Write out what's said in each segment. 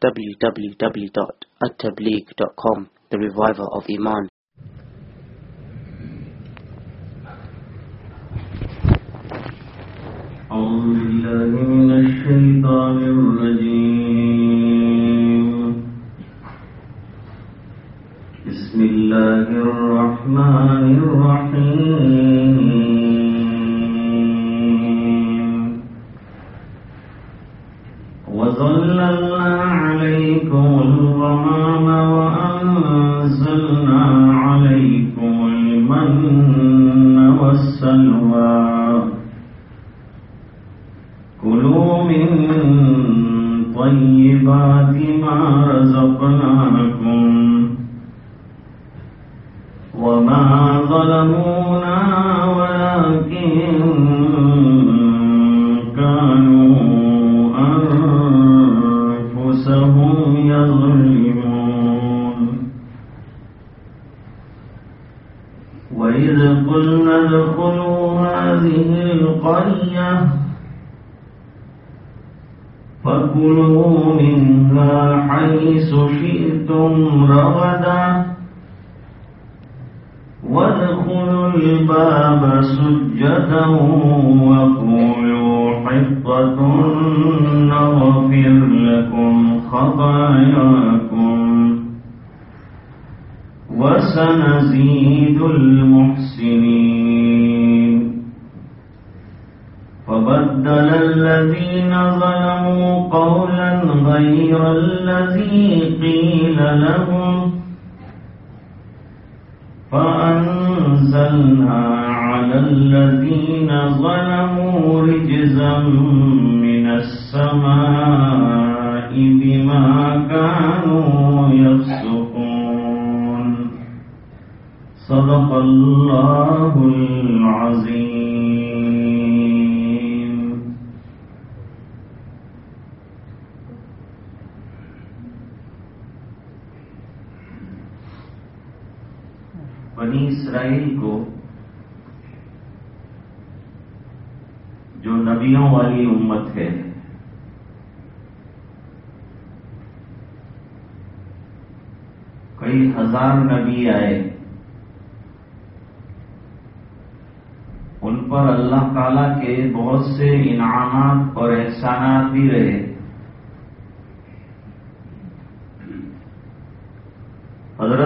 www.attableek.com The Reviver of Iman. أعوذ بالله من الشيطان الرجيم. بسم الله الرحمن الرحيم.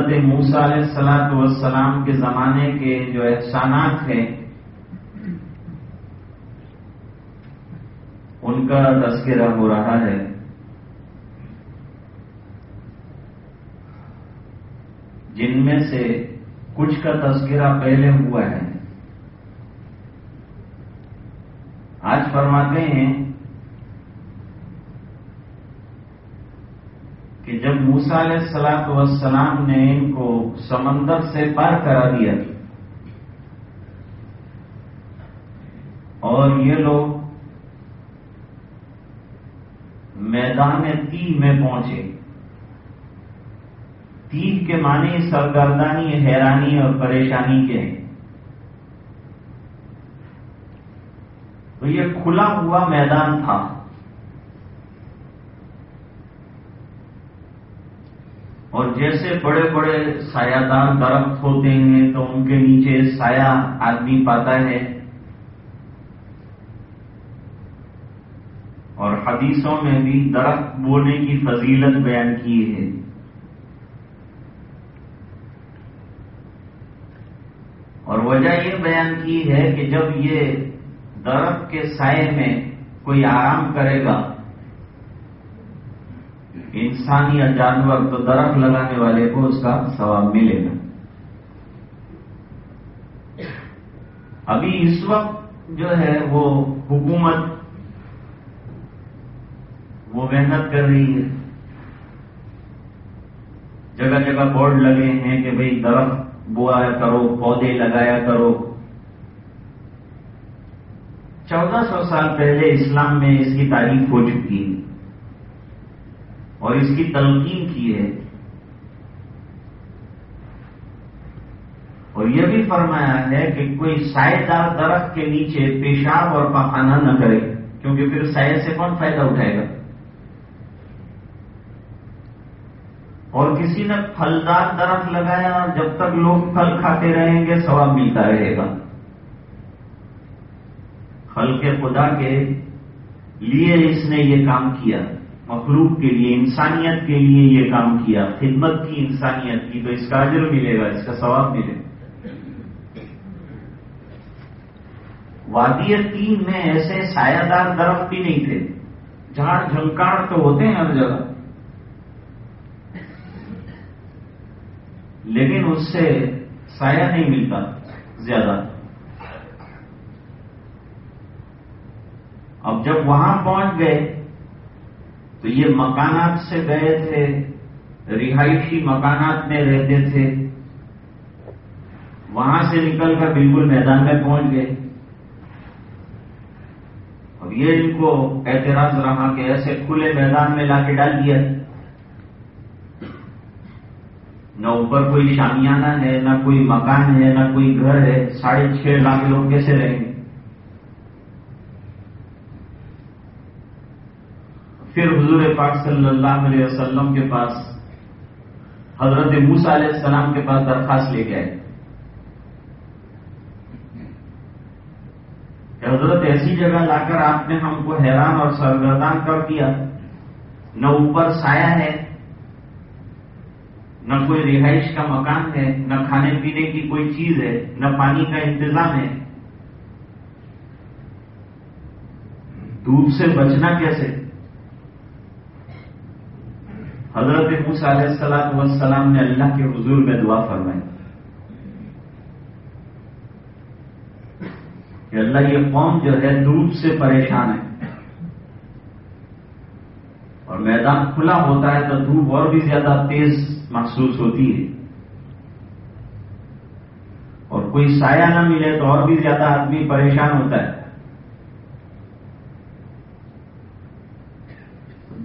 حضرت موسا علیہ السلاط والسلام کے زمانے کے جو احسانات ہیں، ان کا تذکرہ ہو رہا ہے۔ جن میں سے کچھ کا تذکرہ پہلے ہوا ہے۔ آج فرماتے ہیں کہ جب موسا علیہ السلاط والسلام نے ان کو سمندر سے پار کرا دیا اور یہ لوگ میدان تی میں پہنچے۔ تیب کے معنی سرگردانی، حیرانی اور پریشانی کے ہیں۔ تو یہ کھلا ہوا میدان تھا۔ اور جیسے بڑے بڑے سایہ دار درخت ہوتے ہیں تو ان کے نیچے سایہ آدمی پاتا ہے۔ اور حدیثوں میں بھی درخت بونے کی فضیلت بیان کی ہے۔ اور وجہ یہ بیان کی ہے کہ جب یہ درخت کے سائے میں کوئی آرام کرے گا انسان یا جانور تو درخت لگانے والے کو اس کا ثواب ملے گا۔ ابھی اس وقت جو ہے وہ حکومت وہ محنت کر رہی ہے۔ جگہ جگہ بورڈ لگے ہیں کہ بھئی درخت بوایا کرو، پودے لگایا کرو۔ چودہ سو سال پہلے اسلام میں اس کی تعریف ہو چکی ہے۔ اور اس کی تلقین کی ہے۔ اور یہ بھی فرمایا ہے کہ کوئی سائے دار درخت کے نیچے پیشاب اور پخانہ نہ کرے، کیونکہ پھر سائے سے کون فائدہ اٹھائے گا؟ اور کسی نے پھلدار درخت لگایا اور جب تک لوگ پھل کھاتے رہیں گے، ثواب ملتا رہے گا۔ پھل کے خدا کے لیے اس نے یہ کام کیا۔ مخلوق کے لیے، انسانیت کے لیے یہ کام کیا، خدمت کی انسانیت کی، تو اس کا اجر ملے گا، اس کا ثواب ملے گا۔ وادی تین میں ایسے سایہ دار درخت بھی نہیں تھے جھاڑ جھنکاڑ تو ہوتے ہیں ہر جگہ۔ لیکن اس سے سایہ نہیں ملتا زیادہ۔ اب جب وہاں پہنچ گئے تو یہ مکانات سے گئے تھے رہائشی مکانات میں رہتے تھے۔ وہاں سے نکل کر بالکل میدان میں پہنچ گئے۔ اب یہ ان کو اعتراض رہا کہ ایسے کھلے میدان میں لا کے ڈال دیا۔ نہ اوپر کوئی شامیانہ ہے نہ کوئی مکان ہے، نہ کوئی گھر ہے۔ ساڑھے چھ لاکھ لوگ کیسے رہیں گے؟ پھر حضور پاک صلی اللہ علیہ وسلم کے پاس حضرت موسا علیہ السلام کے پاس درخواست لے کے آئے۔ حضرت، ایسی جگہ لا کر آپ نے ہم کو حیران اور سرگردان کر دیا۔ نہ اوپر سایہ ہے، نہ کوئی رہائش کا مکان ہے، نہ کھانے پینے کی کوئی چیز ہے، نہ پانی کا انتظام ہے۔ دھوپ سے بچنا کیسے؟ حضرت علیہ السلام والسلام نے اللہ کے حضور میں دعا فرمائی۔ کہ اللہ یہ قوم جو ہے دھوپ سے پریشان ہے۔ اور میدان کھلا ہوتا ہے تو دھوپ اور بھی زیادہ تیز محسوس ہوتی ہے۔ اور کوئی سایہ نہ ملے تو اور بھی زیادہ آدمی پریشان ہوتا ہے۔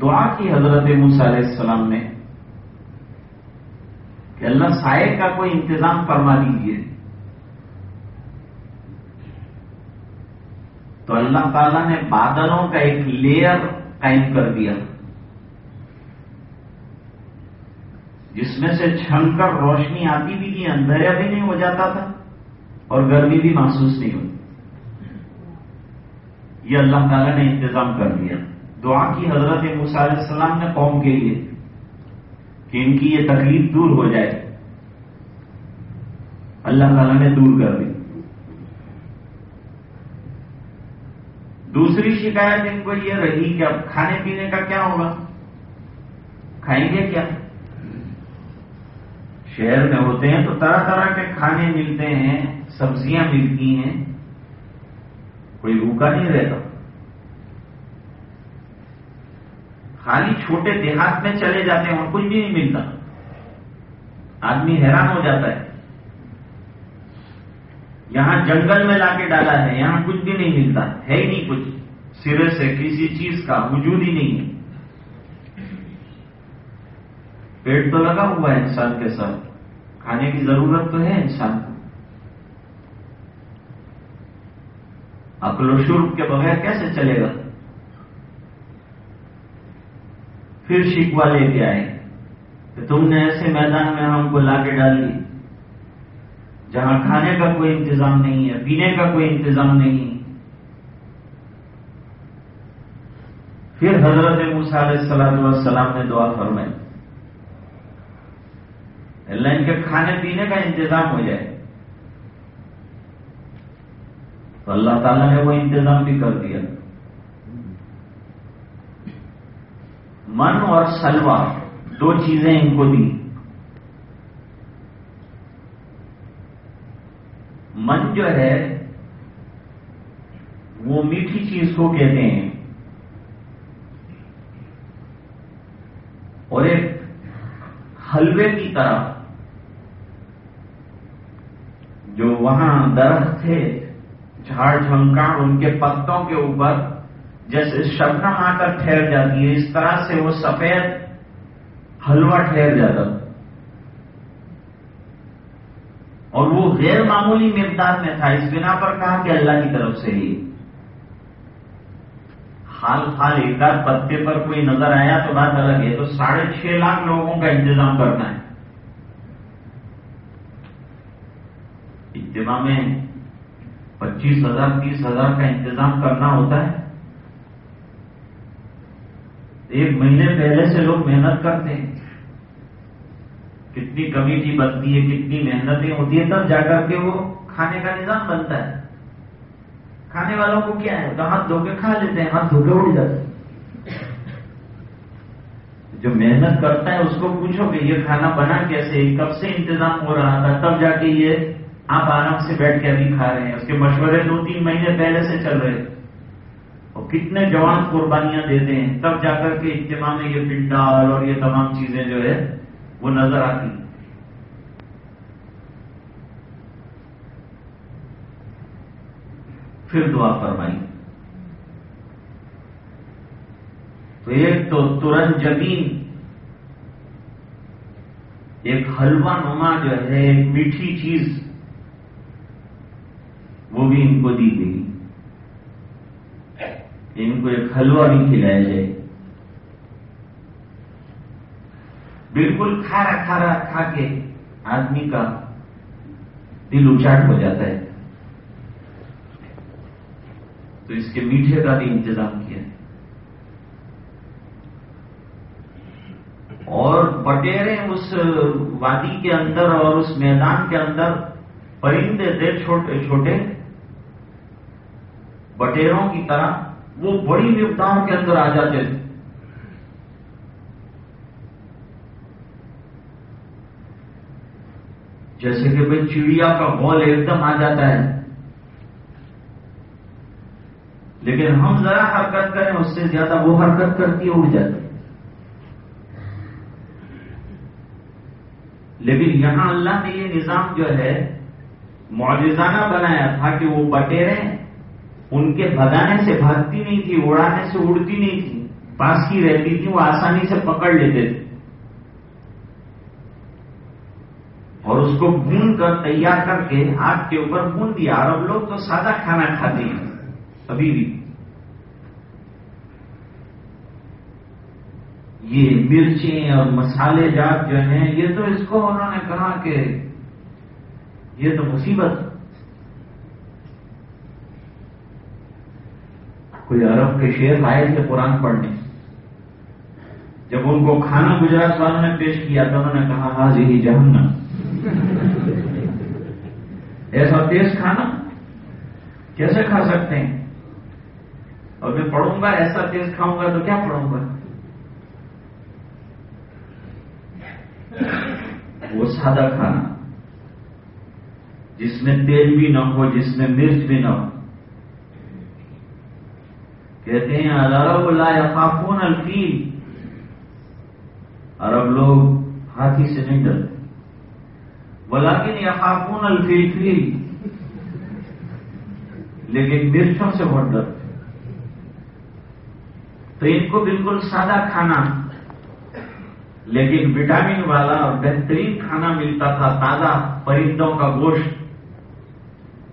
دعا کی حضرت علیہ السلام نے کہ اللہ سائے کا کوئی انتظام فرما دیجیے تو اللہ تعالیٰ نے بادلوں کا ایک لیئر قائم کر دیا، جس میں سے چھن کر روشنی آتی بھی تھی، اندھیرا بھی نہیں ہو جاتا تھا اور گرمی بھی محسوس نہیں ہوتی۔ یہ اللہ تعالیٰ نے انتظام کر دیا۔ دعا کی حضرت علیہ السلام نے قوم کے لیے کہ ان کی یہ تکلیف دور ہو جائے۔ اللہ تعالیٰ نے دور کر دی۔ دوسری شکایت ان کو یہ رہی کہ اب کھانے پینے کا کیا ہوگا؟ کھائیں گے کیا؟ شہر میں ہوتے ہیں تو طرح طرح کے کھانے ملتے ہیں، سبزیاں ملتی ہیں، کوئی بھوکا نہیں رہتا۔ خالی چھوٹے دیہات میں چلے جاتے ہیں، اور کچھ بھی نہیں ملتا۔ آدمی حیران ہو جاتا ہے۔ یہاں جنگل میں لا کے ڈالا ہے، یہاں کچھ بھی نہیں ملتا، ہے ہی نہیں کچھ۔ سرے سے کسی چیز کا وجود ہی نہیں ہے۔ پیٹ تو لگا ہوا ہے انسان کے ساتھ۔ کھانے کی ضرورت تو ہے انسان کو۔ عقل و شرب کے بغیر کیسے چلے گا؟ پھر شکوا لے کے آئے کہ تم نے ایسے میدان میں ہم کو لا کے ڈال دی جہاں کھانے کا کوئی انتظام نہیں ہے، پینے کا کوئی انتظام نہیں۔ پھر حضرت علیہ السلام والسلام نے دعا فرمائی۔ اللہ ان کے کھانے پینے کا انتظام ہو جائے۔ تو اللہ تعالیٰ نے وہ انتظام بھی کر دیا۔ من اور سلوا دو چیزیں ان کو دی من جو ہے، وہ میٹھی چیز کو کہتے ہیں۔ اور ایک حلوے کی طرح، جو وہاں درخت تھے، جھاڑ جھنکاڑ ان کے پتوں کے اوپر جیسے شبنم آ کر ٹھہر جاتی ہے، اس طرح سے وہ سفید حلوہ ٹھہر جاتا۔ اور وہ غیر معمولی مقدار میں تھا، اس بنا پر کہا کہ اللہ کی طرف سے ہی۔ خال خال ایک آدھ پتے پر کوئی نظر آیا تو بات الگ ہے، تو ساڑھے چھ لاکھ لوگوں کا انتظام کرنا ہے۔ اجتماع میں پچیس ہزار، تیس ہزار کا انتظام کرنا ہوتا ہے۔ ایک مہینے پہلے سے لوگ محنت کرتے ہیں۔ کتنی کمیٹی بنتی ہے، کتنی محنتیں ہوتی ہیں، تب جا کر کے وہ کھانے کا نظام بنتا ہے۔ کھانے والوں کو کیا ہے؟ تو ہاتھ دھو کے کھا لیتے ہیں، ہاتھ دھو کے اڑ جاتے جو محنت کرتا ہے، اس کو پوچھو کہ یہ کھانا بنا کیسے؟ کب سے انتظام ہو رہا تھا؟ تب جا کے یہ آپ آرام سے بیٹھ کے ابھی کھا رہے ہیں۔ اس کے مشورے دو تین مہینے پہلے سے چل رہے اور کتنے جوان قربانیاں دیتے ہیں تب جا کر کے اجتماع میں یہ پنڈال اور یہ تمام چیزیں جو ہے، وہ نظر آتی ہیں۔ پھر دعا فرمائی۔ تو ایک تو ترنت جبین ایک حلوہ نما جو ہے، ایک میٹھی چیز، وہ بھی ان کو دی گئی۔ ان کو ایک حلوہ بھی کھلایا جائے بالکل کھارا کھارا کھا کے آدمی کا دل اچاٹ ہو جاتا ہے تو اس کے میٹھے کا بھی انتظام کیا اور بٹیرے اس وادی کے اندر اور اس میدان کے اندر پرندے تھے چھوٹے چھوٹے بٹیروں کی طرح وہ بڑی وپتاؤں کے اندر آ جاتے تھے۔ جیسے کہ بھائی چڑیا کا بال ایک دم آ جاتا ہے۔ لیکن ہم ذرا حرکت کریں، اس سے زیادہ وہ حرکت کرتی ہے اڑ جاتی۔ لیکن یہاں اللہ نے یہ نظام جو ہے، معجزانہ بنایا تھا کہ وہ بٹیرے ان کے بھگانے سے بھاگتی نہیں تھی، اڑانے سے اڑتی نہیں تھی۔ پاس کی رہتی تھی، وہ آسانی سے پکڑ لیتے تھے۔ اور اس کو بھون کر، تیار کر کے آگ کے اوپر بھون دیا۔ عرب لوگ تو سادہ کھانا کھاتے ہیں۔ ابھی بھی۔ یہ مرچیں اور مسالے جات جو ہیں، یہ تو اس کو انہوں نے کہا کہ یہ تو مصیبت کوئی عرب کے شیر آئے تھے قرآن پڑھنے جب ان کو کھانا گجرات والوں نے پیش کیا تو انہوں نے کہا حاضی ہی جہنم. ایسا تیز کھانا؟ کیسے کھا سکتے ہیں؟ اور میں پڑھوں گا، ایسا تیز کھاؤں گا تو کیا پڑھوں گا؟ وہ سادہ کھانا، جس میں تیل بھی نہ ہو، جس میں مرچ بھی نہ ہو۔ کہتے ہیں الرب لا یخافون الفیل. عرب لوگ ہاتھی سے نہیں ڈرتے. ولیکن یخافون الفیل فیل لیکن مرچوں سے بہت ڈرتے. تو ان کو بالکل سادہ کھانا. لیکن وٹامن والا اور بہترین کھانا ملتا تھا تازہ پرندوں کا گوشت.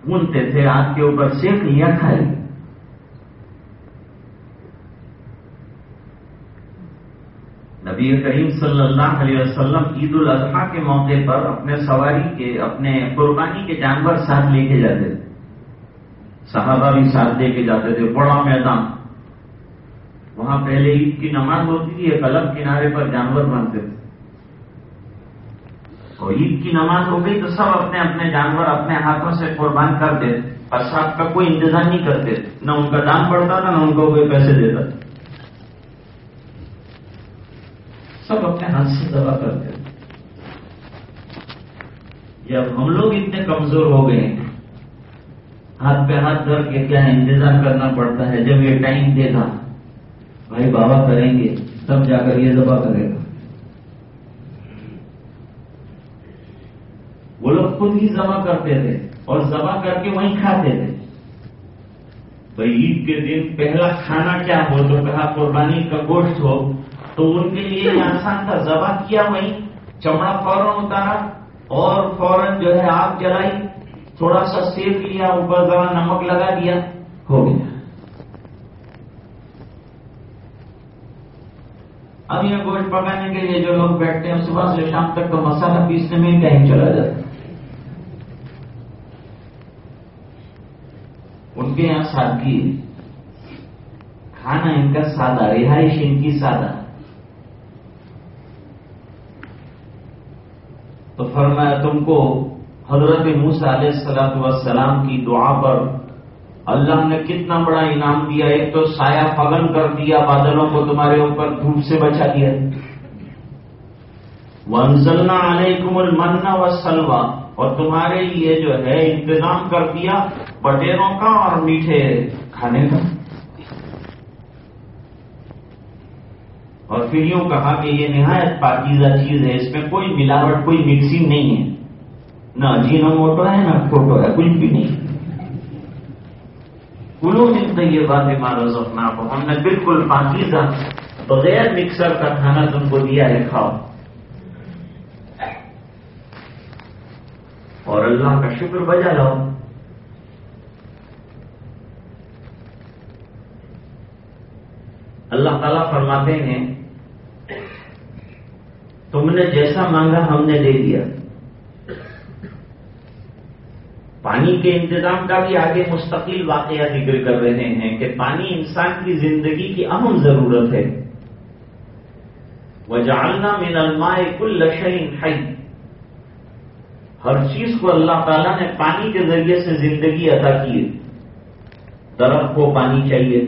بھونتے تھے آگ کے اوپر سیک لیا کھائے نبی کریم صلی اللہ علیہ وسلم عید الاضحیٰ کے موقع پر اپنے سواری کے، اپنے قربانی کے جانور ساتھ لے کے جاتے تھے۔ صحابہ بھی ساتھ لے کے جاتے تھے، بڑا میدان۔ وہاں پہلے عید کی نماز ہوتی تھی، ایک الگ کنارے پر جانور باندھتے تھے۔ اور عید کی نماز ہو گئی تو سب اپنے اپنے جانور اپنے ہاتھوں سے قربان کر دیتے پرساد کا کوئی انتظام نہیں کرتے نہ ان کا دام پڑتا تھا، نہ ان کو کوئی پیسے دیتا تھا۔ سب اپنے ہاتھ سے دبا کرتے تھے جب ہم لوگ اتنے کمزور ہو گئے ہاتھ پہ ہاتھ دھر کے کیا انتظار کرنا پڑتا ہے؟ جب یہ ٹائم دے گا، بھائی بابا کریں گے، تب جا کر یہ دبا کرے گا۔ وہ لوگ خود ہی جمع کرتے تھے اور ذبح کر کے وہیں کھاتے تھے۔ بھائی عید کے دن پہلا کھانا کیا ہو؟ تو کہا قربانی کا گوشت ہو تو ان کے لیے آسان تھا ذبح کیا وہیں چمڑا فوراً اتارا اور فوراً جو ہے آگ جلائی، تھوڑا سا سیک لیا اوپر ذرا نمک لگا دیا، ہو گیا۔ اب یہ گوشت پکانے کے لیے جو لوگ بیٹھتے ہیں، صبح سے شام تک تو مسالہ پیسنے میں ہی ٹائم چلا جاتا ہے۔ ان کے یہاں سادگی کھانا ان کا سادہ، رہائش ان کی سادہ۔ تو فرمایا تم کو حضرت موسا علیہ السلام وسلام کی دعا پر اللہ نے کتنا بڑا انعام دیا، ایک تو سایہ پگن کر دیا، بادلوں کو تمہارے اوپر دھوپ سے بچا دیا۔ ونزلنا علیکم المنا و سلوا اور تمہارے لیے جو ہے انتظام کر دیا، بٹیروں کا اور میٹھے کھانے کا۔ اور پھر یوں کہا کہ یہ نہایت پاکیزہ چیز ہے، اس میں کوئی ملاوٹ، کوئی مکسنگ نہیں ہے۔ نہ جینا موٹو ہے، نہ فوٹو ہے، کچھ بھی نہیں۔ کلو ملتے یہ باتیں مارو اپنا کو ہم نے بالکل پاکیزہ بغیر مکسر کا کھانا تم کو دیا ہے، کھاؤ۔ اور اللہ کا شکر بجا لاؤ۔ اللہ تعالیٰ فرماتے ہیں تم نے جیسا مانگا ہم نے دے دیا پانی کے انتظام کا بھی آگے مستقل واقعہ ذکر کر رہے ہیں کہ پانی انسان کی زندگی کی اہم ضرورت ہے۔ وہ جاننا من الماء کل لشین ہر چیز کو اللہ تعالیٰ نے پانی کے ذریعے سے زندگی عطا کی ہے۔ درخت کو پانی چاہیے۔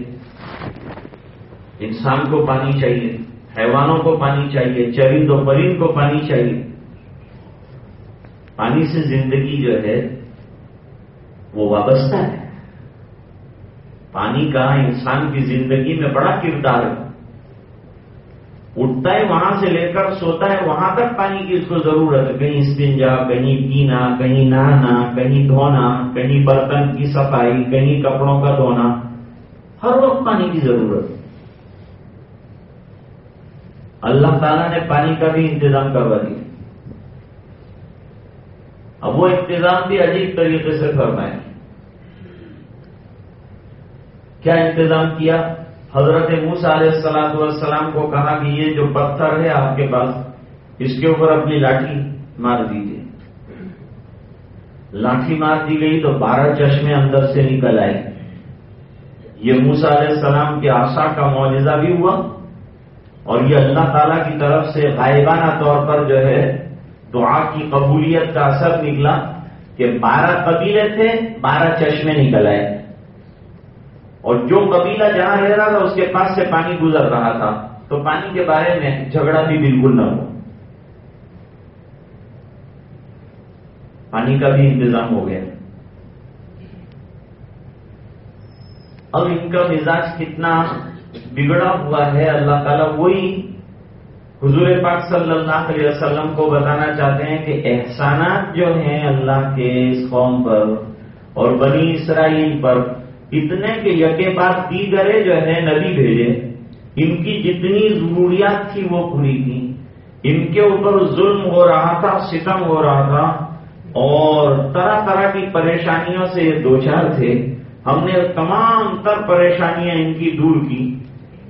انسان کو پانی چاہیے۔ حیوانوں کو پانی چاہیے چرند و پرند کو پانی چاہیے۔ پانی سے زندگی جو ہے، وہ وابستہ ہے۔ پانی کا انسان کی زندگی میں بڑا کردار ہے۔ اٹھتا ہے، وہاں سے لے کر سوتا ہے، وہاں تک پانی کی اس کو ضرورت ہے۔ کہیں استنجا، کہیں پینا، کہیں نہانا، کہیں دھونا، کہیں برتن کی صفائی، کہیں کپڑوں کا دھونا۔ ہر وقت پانی کی ضرورت ہے۔ اللہ تعالیٰ نے پانی کا بھی انتظام کروا دیا۔ اب وہ انتظام بھی عجیب طریقے سے فرمائے۔ کیا انتظام کیا؟ حضرت موسا علیہ السلام والسلام کو کہا کہ یہ جو پتھر ہے آپ کے پاس، اس کے اوپر اپنی لاٹھی مار دیجیے لاٹھی مار دی گئی تو بارہ چشمے اندر سے نکل آئے۔ یہ موسا علیہ السلام کے آشا کا معجزہ بھی ہوا۔ اور یہ اللہ تعالی کی طرف سے غائبانہ طور پر جو ہے دعا کی قبولیت کا اثر نکلا کہ بارہ قبیلے تھے، بارہ چشمے نکل آئے۔ اور جو قبیلہ جہاں رہ رہا تھا، اس کے پاس سے پانی گزر رہا تھا۔ تو پانی کے بارے میں جھگڑا بھی بالکل نہ ہو۔ پانی کا بھی انتظام ہو گیا۔ اب ان کا مزاج کتنا بگڑا ہوا ہے، اللہ تعالیٰ وہی حضور پاک صلی اللہ علیہ وسلم کو بتانا چاہتے ہیں کہ احسانات جو ہیں اللہ کے اس قوم پر اور بنی اسرائیل پر، اتنے کہ یقے بعد دیگرے جو ہے نبی بھیجے، ان کی جتنی ضروریات تھی وہ پوری کی۔ ان کے اوپر ظلم ہو رہا تھا، ستم ہو رہا تھا اور طرح طرح کی پریشانیوں سے دو چار تھے۔ ہم نے تمام تر پریشانیاں ان کی دور کی۔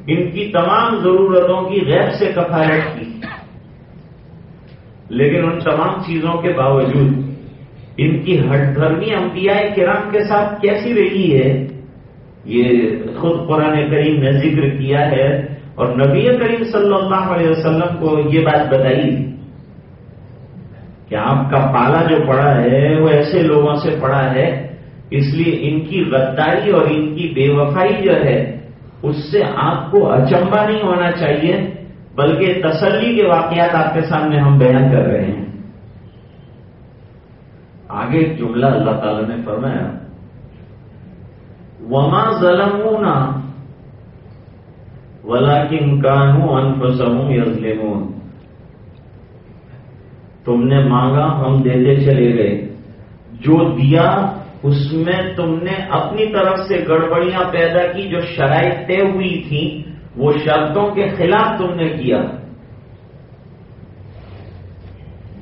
ان کی تمام ضرورتوں کی غیر سے کفایت کی۔ لیکن ان تمام چیزوں کے باوجود ان کی ہٹ دھرمی انبیاء کرام کے ساتھ کیسی رہی ہے، یہ خود قرآن کریم نے ذکر کیا ہے اور نبی کریم صلی اللہ علیہ وسلم کو یہ بات بتائی کہ آپ کا پالا جو پڑا ہے، وہ ایسے لوگوں سے پڑا ہے، اس لیے ان کی غداری اور ان کی بے وفائی جو ہے اس سے آپ کو اچمبا نہیں ہونا چاہیے، بلکہ تسلی کے واقعات آپ کے سامنے ہم بیان کر رہے ہیں۔ آگے ایک جملہ اللہ تعالی نے فرمایا، وما ظلمونا ولیکن کانو انفسهم یظلمون تم نے مانگا، ہم دیتے چلے گئے۔ جو دیا اس میں تم نے اپنی طرف سے گڑبڑیاں پیدا کی جو شرائط طے ہوئی تھی وہ شرطوں کے خلاف تم نے کیا۔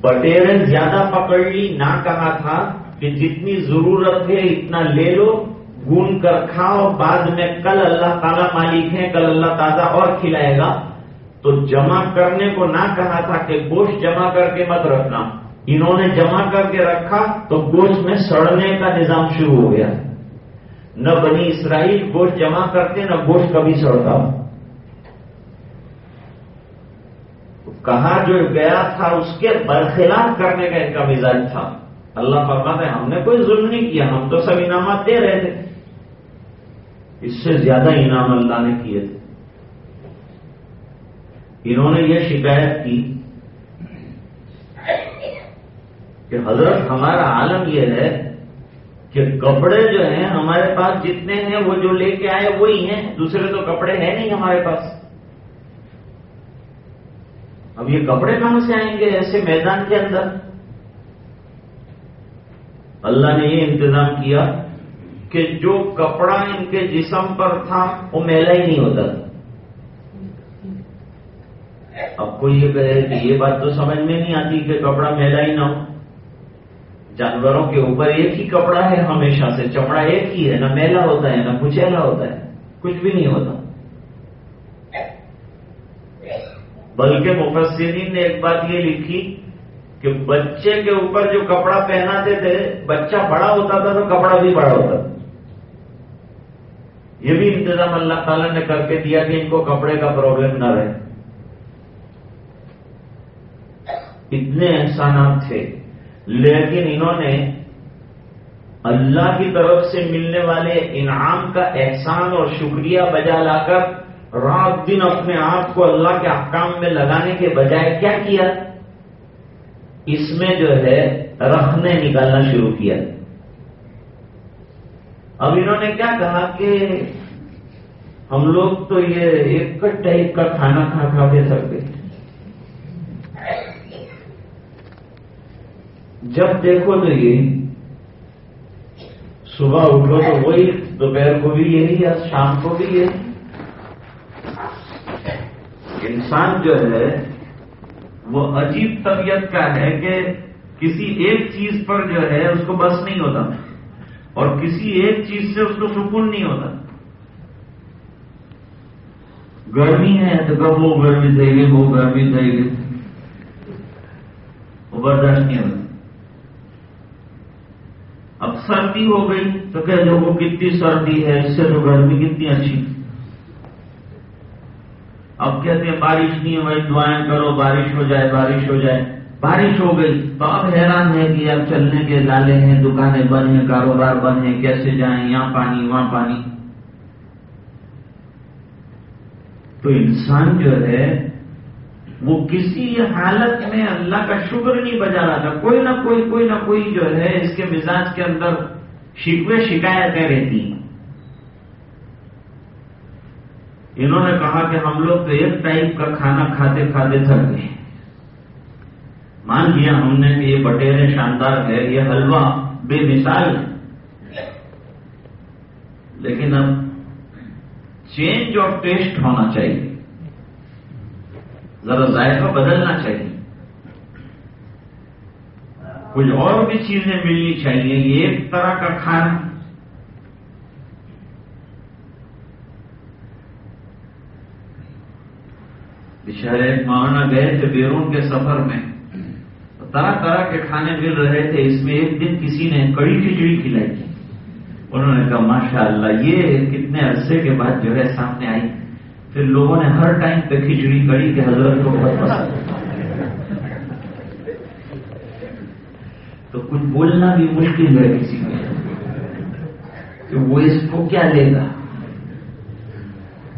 بٹیرن زیادہ پکڑ لی، نہ کہا تھا کہ جتنی ضرورت ہے اتنا لے لو، گون کر کھاؤ، بعد میں کل اللہ تعالیٰ مالک ہے کل اللہ تازہ اور کھلائے گا۔ تو جمع کرنے کو نہ کہا تھا کہ گوشت جمع کر کے مت رکھنا۔ انہوں نے جمع کر کے رکھا تو گوشت میں سڑنے کا نظام شروع ہو گیا۔ نہ بنی اسرائیل گوشت جمع کرتے، نہ گوشت کبھی سڑتا۔ کہا جو گیا تھا، اس کے برخلاف کرنے کا ان کا مزاج تھا۔ اللہ فرماتا ہے، ہم نے کوئی ظلم نہیں کیا، ہم تو سب انعامات دے رہے تھے۔ اس سے زیادہ انعام اللہ نے کیے تھے۔ انہوں نے یہ شکایت کی کہ حضرت، ہمارا عالم یہ ہے کہ کپڑے جو ہیں ہمارے پاس جتنے ہیں، وہ جو لے کے آئے وہی ہیں، دوسرے تو کپڑے ہیں نہیں ہمارے پاس۔ اب یہ کپڑے کہاں سے آئیں گے؟ ایسے میدان کے اندر۔ اللہ نے یہ انتظام کیا کہ جو کپڑا ان کے جسم پر تھا، وہ میلا ہی نہیں ہوتا۔ اب کوئی یہ کہے کہ یہ بات تو سمجھ میں نہیں آتی کہ کپڑا میلا ہی نہ ہو۔ جانوروں کے اوپر ایک ہی کپڑا ہے، ہمیشہ سے چمڑا ایک ہی ہے، نہ میلا ہوتا ہے، نہ کچیلا ہوتا ہے، کچھ بھی نہیں ہوتا۔ بلکہ مفسرین نے ایک بات یہ لکھی کہ بچے کے اوپر جو کپڑا پہناتے تھے، بچہ بڑا ہوتا تھا تو کپڑا بھی بڑا ہوتا تھا۔ یہ بھی انتظام اللہ تعالیٰ نے کر کے دیا کہ ان کو کپڑے کا پرابلم نہ رہے۔ اتنے احسانات تھے۔ لیکن انہوں نے اللہ کی طرف سے ملنے والے انعام کا احسان اور شکریہ بجا لا کر رات دن اپنے آپ کو اللہ کے احکام میں لگانے کے بجائے کیا کیا؟ اس میں جو ہے رکھنے نکالنا شروع کیا۔ اب انہوں نے کیا کہا کہ ہم لوگ تو یہ ایک ٹائپ کا کھانا کھا کھا کے سکتے جب دیکھو تو یہ صبح اٹھو تو وہی دوپہر کو بھی یہی یا شام کو بھی یہی۔ انسان جو ہے، وہ عجیب طبیعت کا ہے کہ کسی ایک چیز پر جو ہے، اس کو بس نہیں ہوتا اور کسی ایک چیز سے اس کو سکون نہیں ہوتا۔ گرمی ہے تو کب وہ گرمی دے گی، وہ گرمی دے گی۔ وہ برداشت نہیں ہوتا۔ اب سردی ہو گئی تو کہ جو وہ کتنی سردی ہے، اس سے تو گرمی کتنی اچھی۔ اب کہتے ہیں بارش نہیں ہوئی دعائیں کرو، بارش ہو جائے، بارش ہو جائے۔ بارش ہو گئی تو اب حیران ہے کہ اب چلنے کے لالے ہیں، دکانیں بند ہیں، کاروبار بند ہیں، کیسے جائیں؟ یہاں پانی، وہاں پانی۔ تو انسان جو ہے وہ کسی حالت میں اللہ کا شکر نہیں بجا رہا تھا، کوئی نہ کوئی کوئی نہ کوئی جو ہے اس کے مزاج کے اندر شکوے، شکایتیں رہتی ہیں۔ انہوں نے کہا کہ ہم لوگ تو ایک ٹائپ کا کھانا کھاتے کھاتے تھک گئے۔ مان لیا ہم نے کہ یہ بٹیرے شاندار ہے یہ حلوہ بے مثال لیکن اب چینج آف ٹیسٹ ہونا چاہیے۔ ذرا ذائقہ بدلنا چاہیے۔ کچھ اور بھی چیزیں ملنی چاہیے، یہ ایک طرح کا کھانا۔ بچارے مانا گئے تھے بیرون کے سفر میں۔ طرح طرح کے کھانے مل رہے تھے، اس میں ایک دن کسی نے کڑی کھچڑی کھلائی۔ تھی انہوں نے کہا ماشاء اللہ یہ کتنے عرصے کے بعد جو ہے سامنے آئی۔ پھر لوگوں نے ہر ٹائم پہ کھچڑی کڑی کے حضرت کو بہت پسند تو کچھ بولنا بھی مشکل ہے کسی میں کہ وہ اس کو کیا لے گا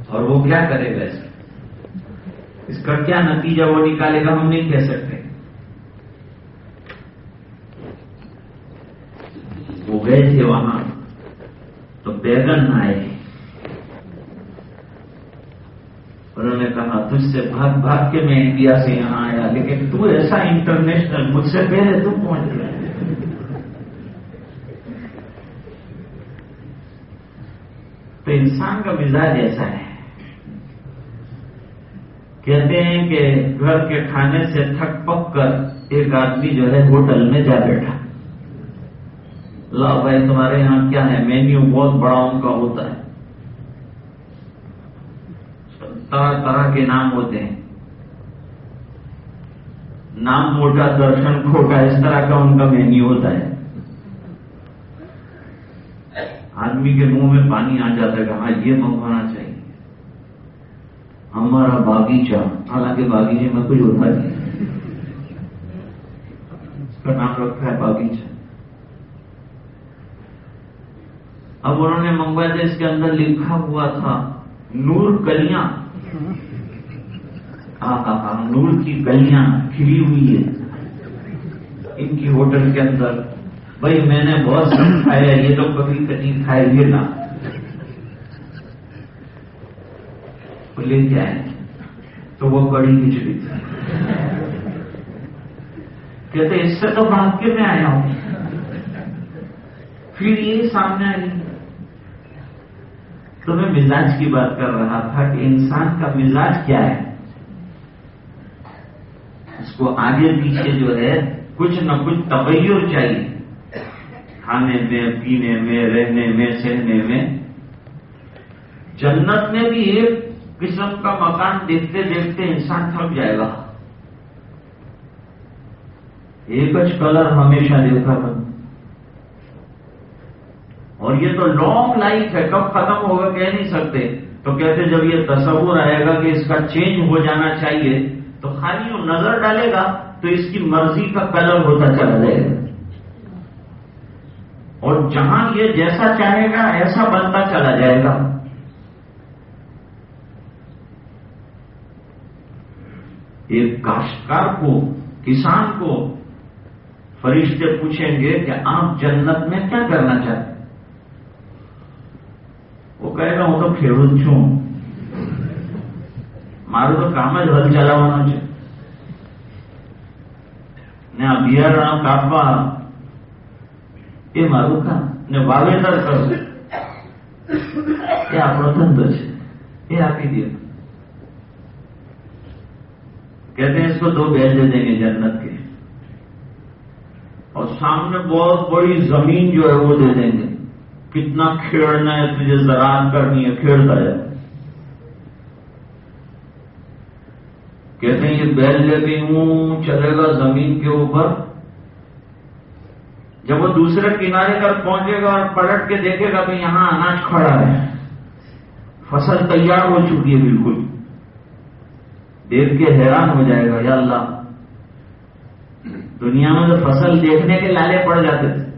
اور وہ کیا کرے گا اس اس کا کیا نتیجہ وہ نکالے گا ہم نہیں کہہ سکتے۔ وہ گئے تھے وہاں، تو بیگن آئے۔ انہوں نے کہا، تجھ سے بھاگ بھاگ کے میں انڈیا سے یہاں آیا، لیکن تو ایسا انٹرنیشنل، مجھ سے پہلے تم پہنچ گئے تو انسان کا مزاج ایسا ہے۔ کہتے ہیں کہ گھر کے کھانے سے تھک پک کر ایک آدمی جو ہے ہوٹل میں جا بیٹھا۔ لا بھائی، تمہارے یہاں کیا ہے؟ مینیو بہت بڑا ان کا ہوتا ہے۔ طرح طرح کے نام ہوتے ہیں۔ نام موٹا، درشن کھوٹا اس طرح کا ان کا مینیو ہوتا ہے۔ آدمی کے منہ میں پانی آ جاتا ہے کہ ہاں یہ منگوانا چاہیے۔ ہمارا باغیچہ، حالانکہ باغیچے میں کچھ ہوتا نہیں۔ اس کا نام رکھا ہے باغیچہ۔ اب انہوں نے منگوایا تھا، اس کے اندر لکھا ہوا تھا، نور کلیاں۔ ہاں ہاں ہاں نور کی کلیاں کھلی ہوئی ہے ان کی ہوٹل کے اندر، بھائی میں نے بہت سب کھایا، یہ تو کبھی کبھی کھائے گے نا لے کے آئے، تو وہ کڑی کھچڑی تھی کہتے اس سے تو بھاگ کے میں آیا ہوں۔ پھر یہ سامنے آئی۔ تو میں مزاج کی بات کر رہا تھا کہ انسان کا مزاج کیا ہے؟ اس کو آگے پیچھے جو ہے، کچھ نہ کچھ تبیر چاہیے۔ کھانے میں، پینے میں، رہنے میں، سہنے میں۔ جنت میں بھی ایک قسم کا مکان دیکھتے دیکھتے انسان تھک جائے گا۔ ایک کلر ہمیشہ دیکھا تھا اور یہ تو لانگ لائف ہے، کب ختم ہوگا کہہ نہیں سکتے۔ تو کہتے جب یہ تصور آئے گا کہ اس کا چینج ہو جانا چاہیے، تو خالی وہ نظر ڈالے گا تو اس کی مرضی کا کلر ہوتا چلا جائے گا۔ اور جہاں یہ جیسا چاہے گا، ایسا بنتا چلا جائے گا۔ ایک کاشتکار کو، کسان کو فرشتے پوچھیں گے کہ آپ جنت میں کیا کرنا چاہتے وہ کہے گا وہ تو کھیڑ چھوں مارو تو کام ہے ہل چلاوانا છે ને આ બિયારણ કાપવા એ મારું કામ ને વાવેતર કરવું એ આપણો ધંધો છે એ આપી દે کہتے ہیں اس کو دو بیل دے دیں گے جنت کے اور سامنے بہت بڑی زمین جو ہے وہ دے دیں گے کتنا کھیڑنا ہے، تجھے زراعت کرنی ہے کھیڑتا ہے۔ کہتے ہیں، یہ بیل لے کے یوں چلے گا زمین کے اوپر۔ جب وہ دوسرے کنارے پر پہنچے گا اور پلٹ کے دیکھے گا کہ یہاں اناج کھڑا ہے۔ فصل تیار ہو چکی ہے بالکل۔ دیکھ کے حیران ہو جائے گا، یا اللہ۔ دنیا میں تو فصل دیکھنے کے لالے پڑ جاتے۔ تھے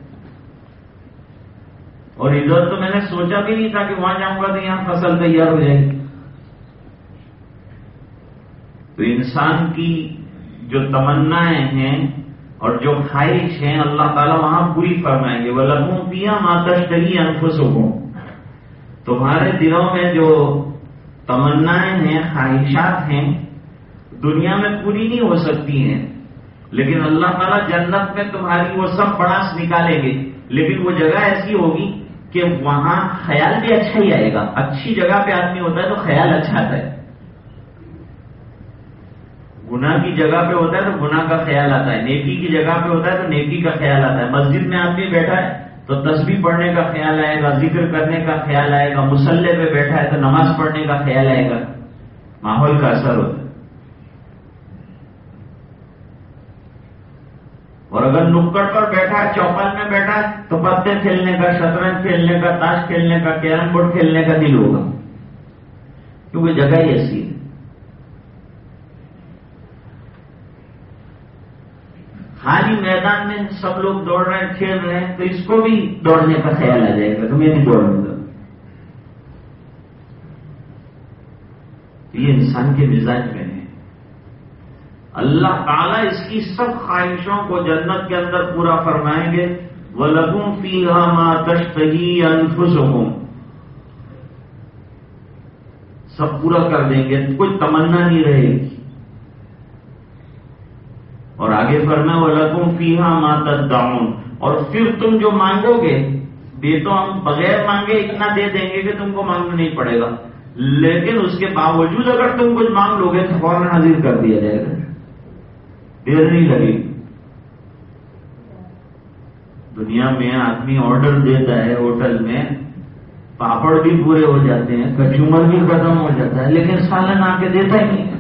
اور ادھر تو میں نے سوچا بھی نہیں تھا کہ وہاں جاؤں گا تو یہاں فصل تیار ہو جائے گی۔ تو انسان کی جو تمنا ہیں اور جو خواہش ہیں، اللہ تعالیٰ وہاں پوری فرمائیں گے۔ وہ لگوں پیا ماتشتری انفس تمہارے دلوں میں جو تمنا ہیں، خواہشات ہیں، دنیا میں پوری نہیں ہو سکتی ہیں۔ لیکن اللہ تعالیٰ جنت میں تمہاری وہ سب بڑاس نکالیں گے۔ لیکن وہ جگہ ایسی ہوگی کہ وہاں خیال بھی اچھا ہی آئے گا۔ اچھی جگہ پہ آدمی ہوتا ہے تو خیال اچھا آتا ہے۔ گناہ کی جگہ پہ ہوتا ہے تو گناہ کا خیال آتا ہے۔ نیکی کی جگہ پہ ہوتا ہے تو نیکی کا خیال آتا ہے۔ مسجد میں آدمی بیٹھا ہے تو تصویر پڑھنے کا خیال آئے گا، ذکر کرنے کا خیال آئے گا مسلح پہ بیٹھا ہے تو نماز پڑھنے کا خیال آئے گا۔ ماحول کا اثر ہوتا ہے۔ اور اگر نکڑ پر بیٹھا ہے، چوپل میں بیٹھا ہے، تو پتے کھیلنے کا، شطرنج کھیلنے کا، تاش کھیلنے کا، کیرم بورڈ کھیلنے کا دل ہوگا۔ کیونکہ جگہ ہی ایسی ہے۔ خالی میدان میں سب لوگ دوڑ رہے ہیں، کھیل رہے ہیں، تو اس کو بھی دوڑنے کا خیال آ جائے گا۔ تو میں بھی دوڑوں گا یہ انسان کے مزاج میں ہے۔ اللہ تعالیٰ اس کی سب خواہشوں کو جنت کے اندر پورا فرمائیں گے۔ وہ لگوں فی ماں تشتہی انفس سب پورا کر دیں گے، کوئی تمنا نہیں رہے گی۔ اور آگے فرما وہ لگوں فی ماں تداؤن اور پھر تم جو مانگو گے بے تو ہم بغیر مانگے اتنا دے دیں گے کہ تم کو مانگنا نہیں پڑے گا۔ لیکن اس کے باوجود اگر تم کچھ مانگ لو گے تو فوراً حاضر کر دیا جائے گا۔ دیر نہیں لگے۔ دنیا میں آدمی آرڈر دیتا ہے ہوٹل میں، پاپڑ بھی پورے ہو جاتے ہیں کچومر بھی ختم ہو جاتا ہے، لیکن سالن آ کے دیتا ہی نہیں۔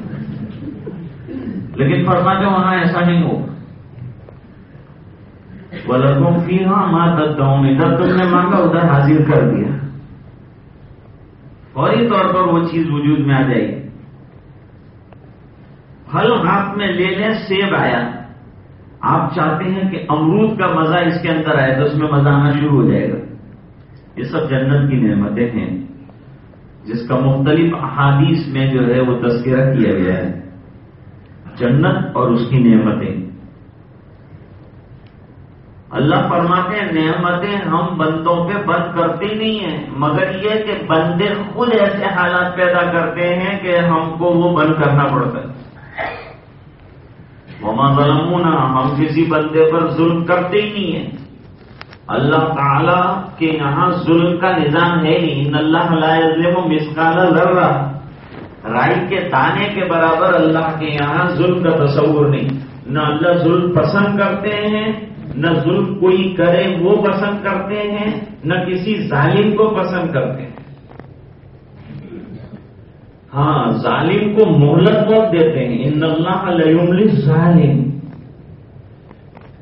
لیکن فرماتے وہاں ایسا نہیں ہوگا ولکم فی ہاں ماں تدعون۔ ادھر تم نے مانگا، ادھر حاضر کر دیا۔ فوری طور پر وہ چیز وجود میں آ جائے گی۔ پھل ہاتھ میں لے لیں، سیب آیا۔ آپ چاہتے ہیں کہ امرود کا مزہ اس کے اندر آئے تو اس میں مزہ آنا شروع ہو جائے گا۔ یہ سب جنت کی نعمتیں ہیں۔ جس کا مختلف احادیث میں جو ہے وہ تذکرہ کیا گیا ہے۔ جنت اور اس کی نعمتیں۔ اللہ فرماتے ہیں، نعمتیں ہم بندوں پہ بند کرتے نہیں ہیں، مگر یہ کہ بندے خود ایسے حالات پیدا کرتے ہیں کہ ہم کو وہ بند کرنا پڑتا ہے۔ ظلمونا، ہم کسی بندے پر ظلم کرتے ہی نہیں ہیں۔ اللہ تعالی کے یہاں ظلم کا نظام ہے ہی ان اللہ مسکالا لڑ رہا رائی کے دانے کے برابر اللہ کے یہاں ظلم کا تصور نہیں۔ نہ اللہ ظلم پسند کرتے ہیں، نہ ظلم کوئی کرے وہ پسند کرتے ہیں، نہ کسی ظالم کو پسند کرتے ہیں۔ ہاں ظالم کو مہلت بہت دیتے ہیں۔ ان اللہ علیہ ظالم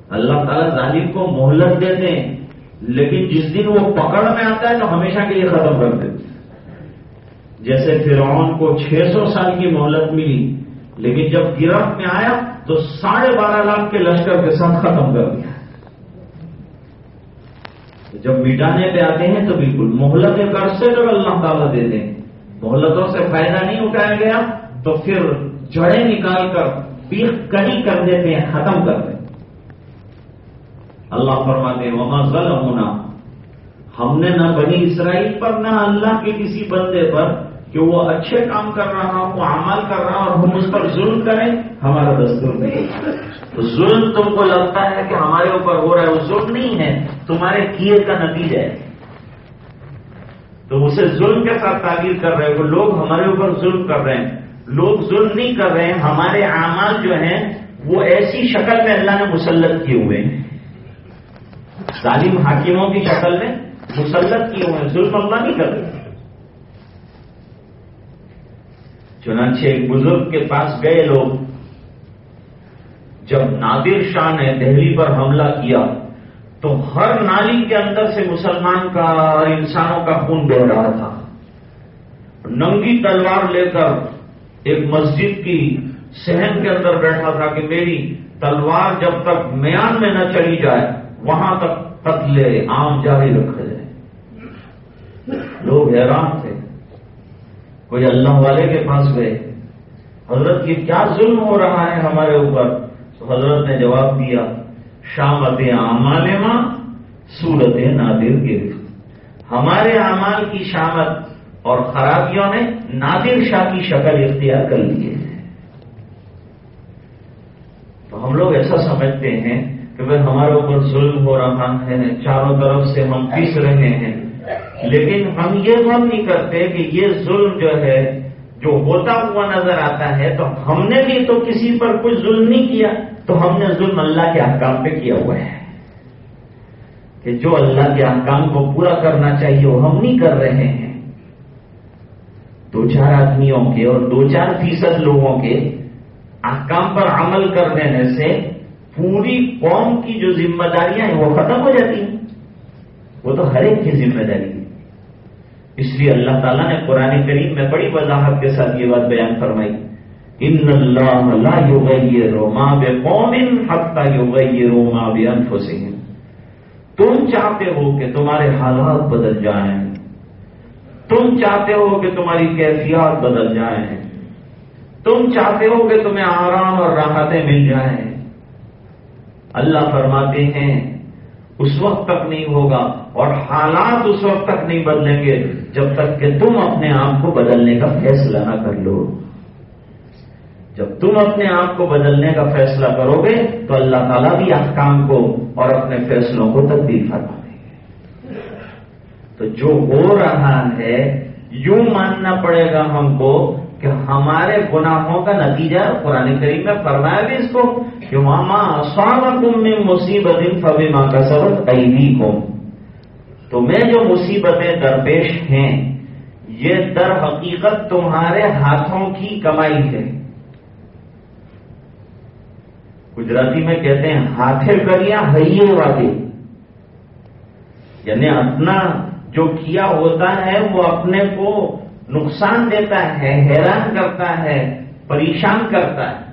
اللہ تعالیٰ ظالم کو مہلت دیتے ہیں، لیکن جس دن وہ پکڑ میں آتا ہے تو ہمیشہ کے لیے ختم کر دیتے جیسے فرعون کو چھ سو سال کی مہلت ملی، لیکن جب گرفت میں آیا تو ساڑھے بارہ لاکھ کے لشکر کے ساتھ ختم کر دیا۔ جب مٹانے پہ آتے ہیں تو بالکل مہلت کر سے جب اللہ تعالیٰ دیتے ہیں۔ مہلتوں سے فائدہ نہیں اٹھایا گیا تو پھر جڑیں نکال کر پیخ کڑی کر دیتے ہیں، ختم کر دیتے اللہ فرماتے وما ظلم ہونا ہم نے نہ بنی اسرائیل پر، نہ اللہ کے کسی بندے پر کہ وہ اچھے کام کر رہا ہو، وہ عمل کر رہا اور ہم اس پر ظلم کریں۔ ہمارا دستور نہیں۔ تو ظلم تم کو لگتا ہے کہ ہمارے اوپر ہو رہا ہے، وہ ظلم نہیں ہے۔ تمہارے کیے کا نتیجہ ہے۔ تو اسے ظلم کے ساتھ تعبیر کر رہے وہ لوگ ہمارے اوپر ظلم کر رہے ہیں۔ لوگ ظلم نہیں کر رہے ہیں۔ ہمارے اعمال جو ہیں، وہ ایسی شکل میں اللہ نے مسلط کیے ہوئے ہیں۔ ظالم حاکموں کی شکل میں مسلط کیے ہوئے ہیں۔ ظلم اللہ نہیں کر رہے چنانچہ ایک بزرگ کے پاس گئے لوگ۔ جب نادر شاہ نے دہلی پر حملہ کیا تو ہر نالی کے اندر سے مسلمان کا اور انسانوں کا خون بہ رہا تھا۔ ننگی تلوار لے کر ایک مسجد کی سہن کے اندر بیٹھا تھا کہ میری تلوار جب تک میان میں نہ چلی جائے، وہاں تک قتل عام جاری رکھا جائے۔ لوگ حیران تھے۔ کوئی اللہ والے کے پاس گئے۔ حضرت کی کیا ظلم ہو رہا ہے ہمارے اوپر؟ تو حضرت نے جواب دیا شامت اعمال ماں سورت نادر گرفت ہمارے اعمال کی شامت اور خرابیوں نے نادر شاہ کی شکل اختیار کر لی ہے۔ تو ہم لوگ ایسا سمجھتے ہیں کہ بھائی ہمارے اوپر ظلم ہو رہا ہے، چاروں طرف سے ہم پیس رہے ہیں۔ لیکن ہم یہ غم نہیں کرتے کہ یہ ظلم جو ہے، جو ہوتا ہوا نظر آتا ہے، تو ہم نے بھی تو کسی پر کچھ ظلم نہیں کیا۔ تو ہم نے ظلم اللہ کے احکام پہ کیا ہوا ہے کہ جو اللہ کے احکام کو پورا کرنا چاہیے وہ ہم نہیں کر رہے ہیں۔ دو چار آدمیوں کے اور دو چار فیصد لوگوں کے احکام پر عمل کر دینے سے پوری قوم کی جو ذمہ داریاں ہیں وہ ختم ہو جاتی ہیں۔ وہ تو ہر ایک کی ذمہ داری ہے۔ اس لیے اللہ تعالیٰ نے قرآن کریم میں بڑی وضاحت کے ساتھ یہ بات بیان فرمائی۔ ان اللہ لا یغیر ما بقوم حتى یغیروا ما بانفسهم تم چاہتے ہو کہ تمہارے حالات بدل جائیں۔ تم چاہتے ہو کہ تمہاری کیفیات بدل جائیں۔ تم چاہتے ہو کہ تمہیں آرام اور راحتیں مل جائیں۔ اللہ فرماتے ہیں، اس وقت تک نہیں ہوگا اور حالات اس وقت تک نہیں بدلیں گے جب تک کہ تم اپنے آپ کو بدلنے کا فیصلہ نہ کر لو۔ جب تم اپنے آپ کو بدلنے کا فیصلہ کرو گے، تو اللہ تعالیٰ بھی احکام کو اور اپنے فیصلوں کو تبدیل فرما دیں گے۔ تو جو ہو رہا ہے، یوں ماننا پڑے گا ہم کو کہ ہمارے گناہوں کا نتیجہ قرآن کریم میں فرمایا بھی اس کو کہ ماما سوام میں مصیبت فبی ماں کا سبق عیدی کو تو میں جو مصیبتیں درپیش ہیں، یہ در حقیقت تمہارے ہاتھوں کی کمائی ہے۔ گجراتی میں کہتے ہیں ہاتھے کریا ہئیے والے یعنی اپنا جو کیا ہوتا ہے، وہ اپنے کو نقصان دیتا ہے، حیران کرتا ہے، پریشان کرتا ہے۔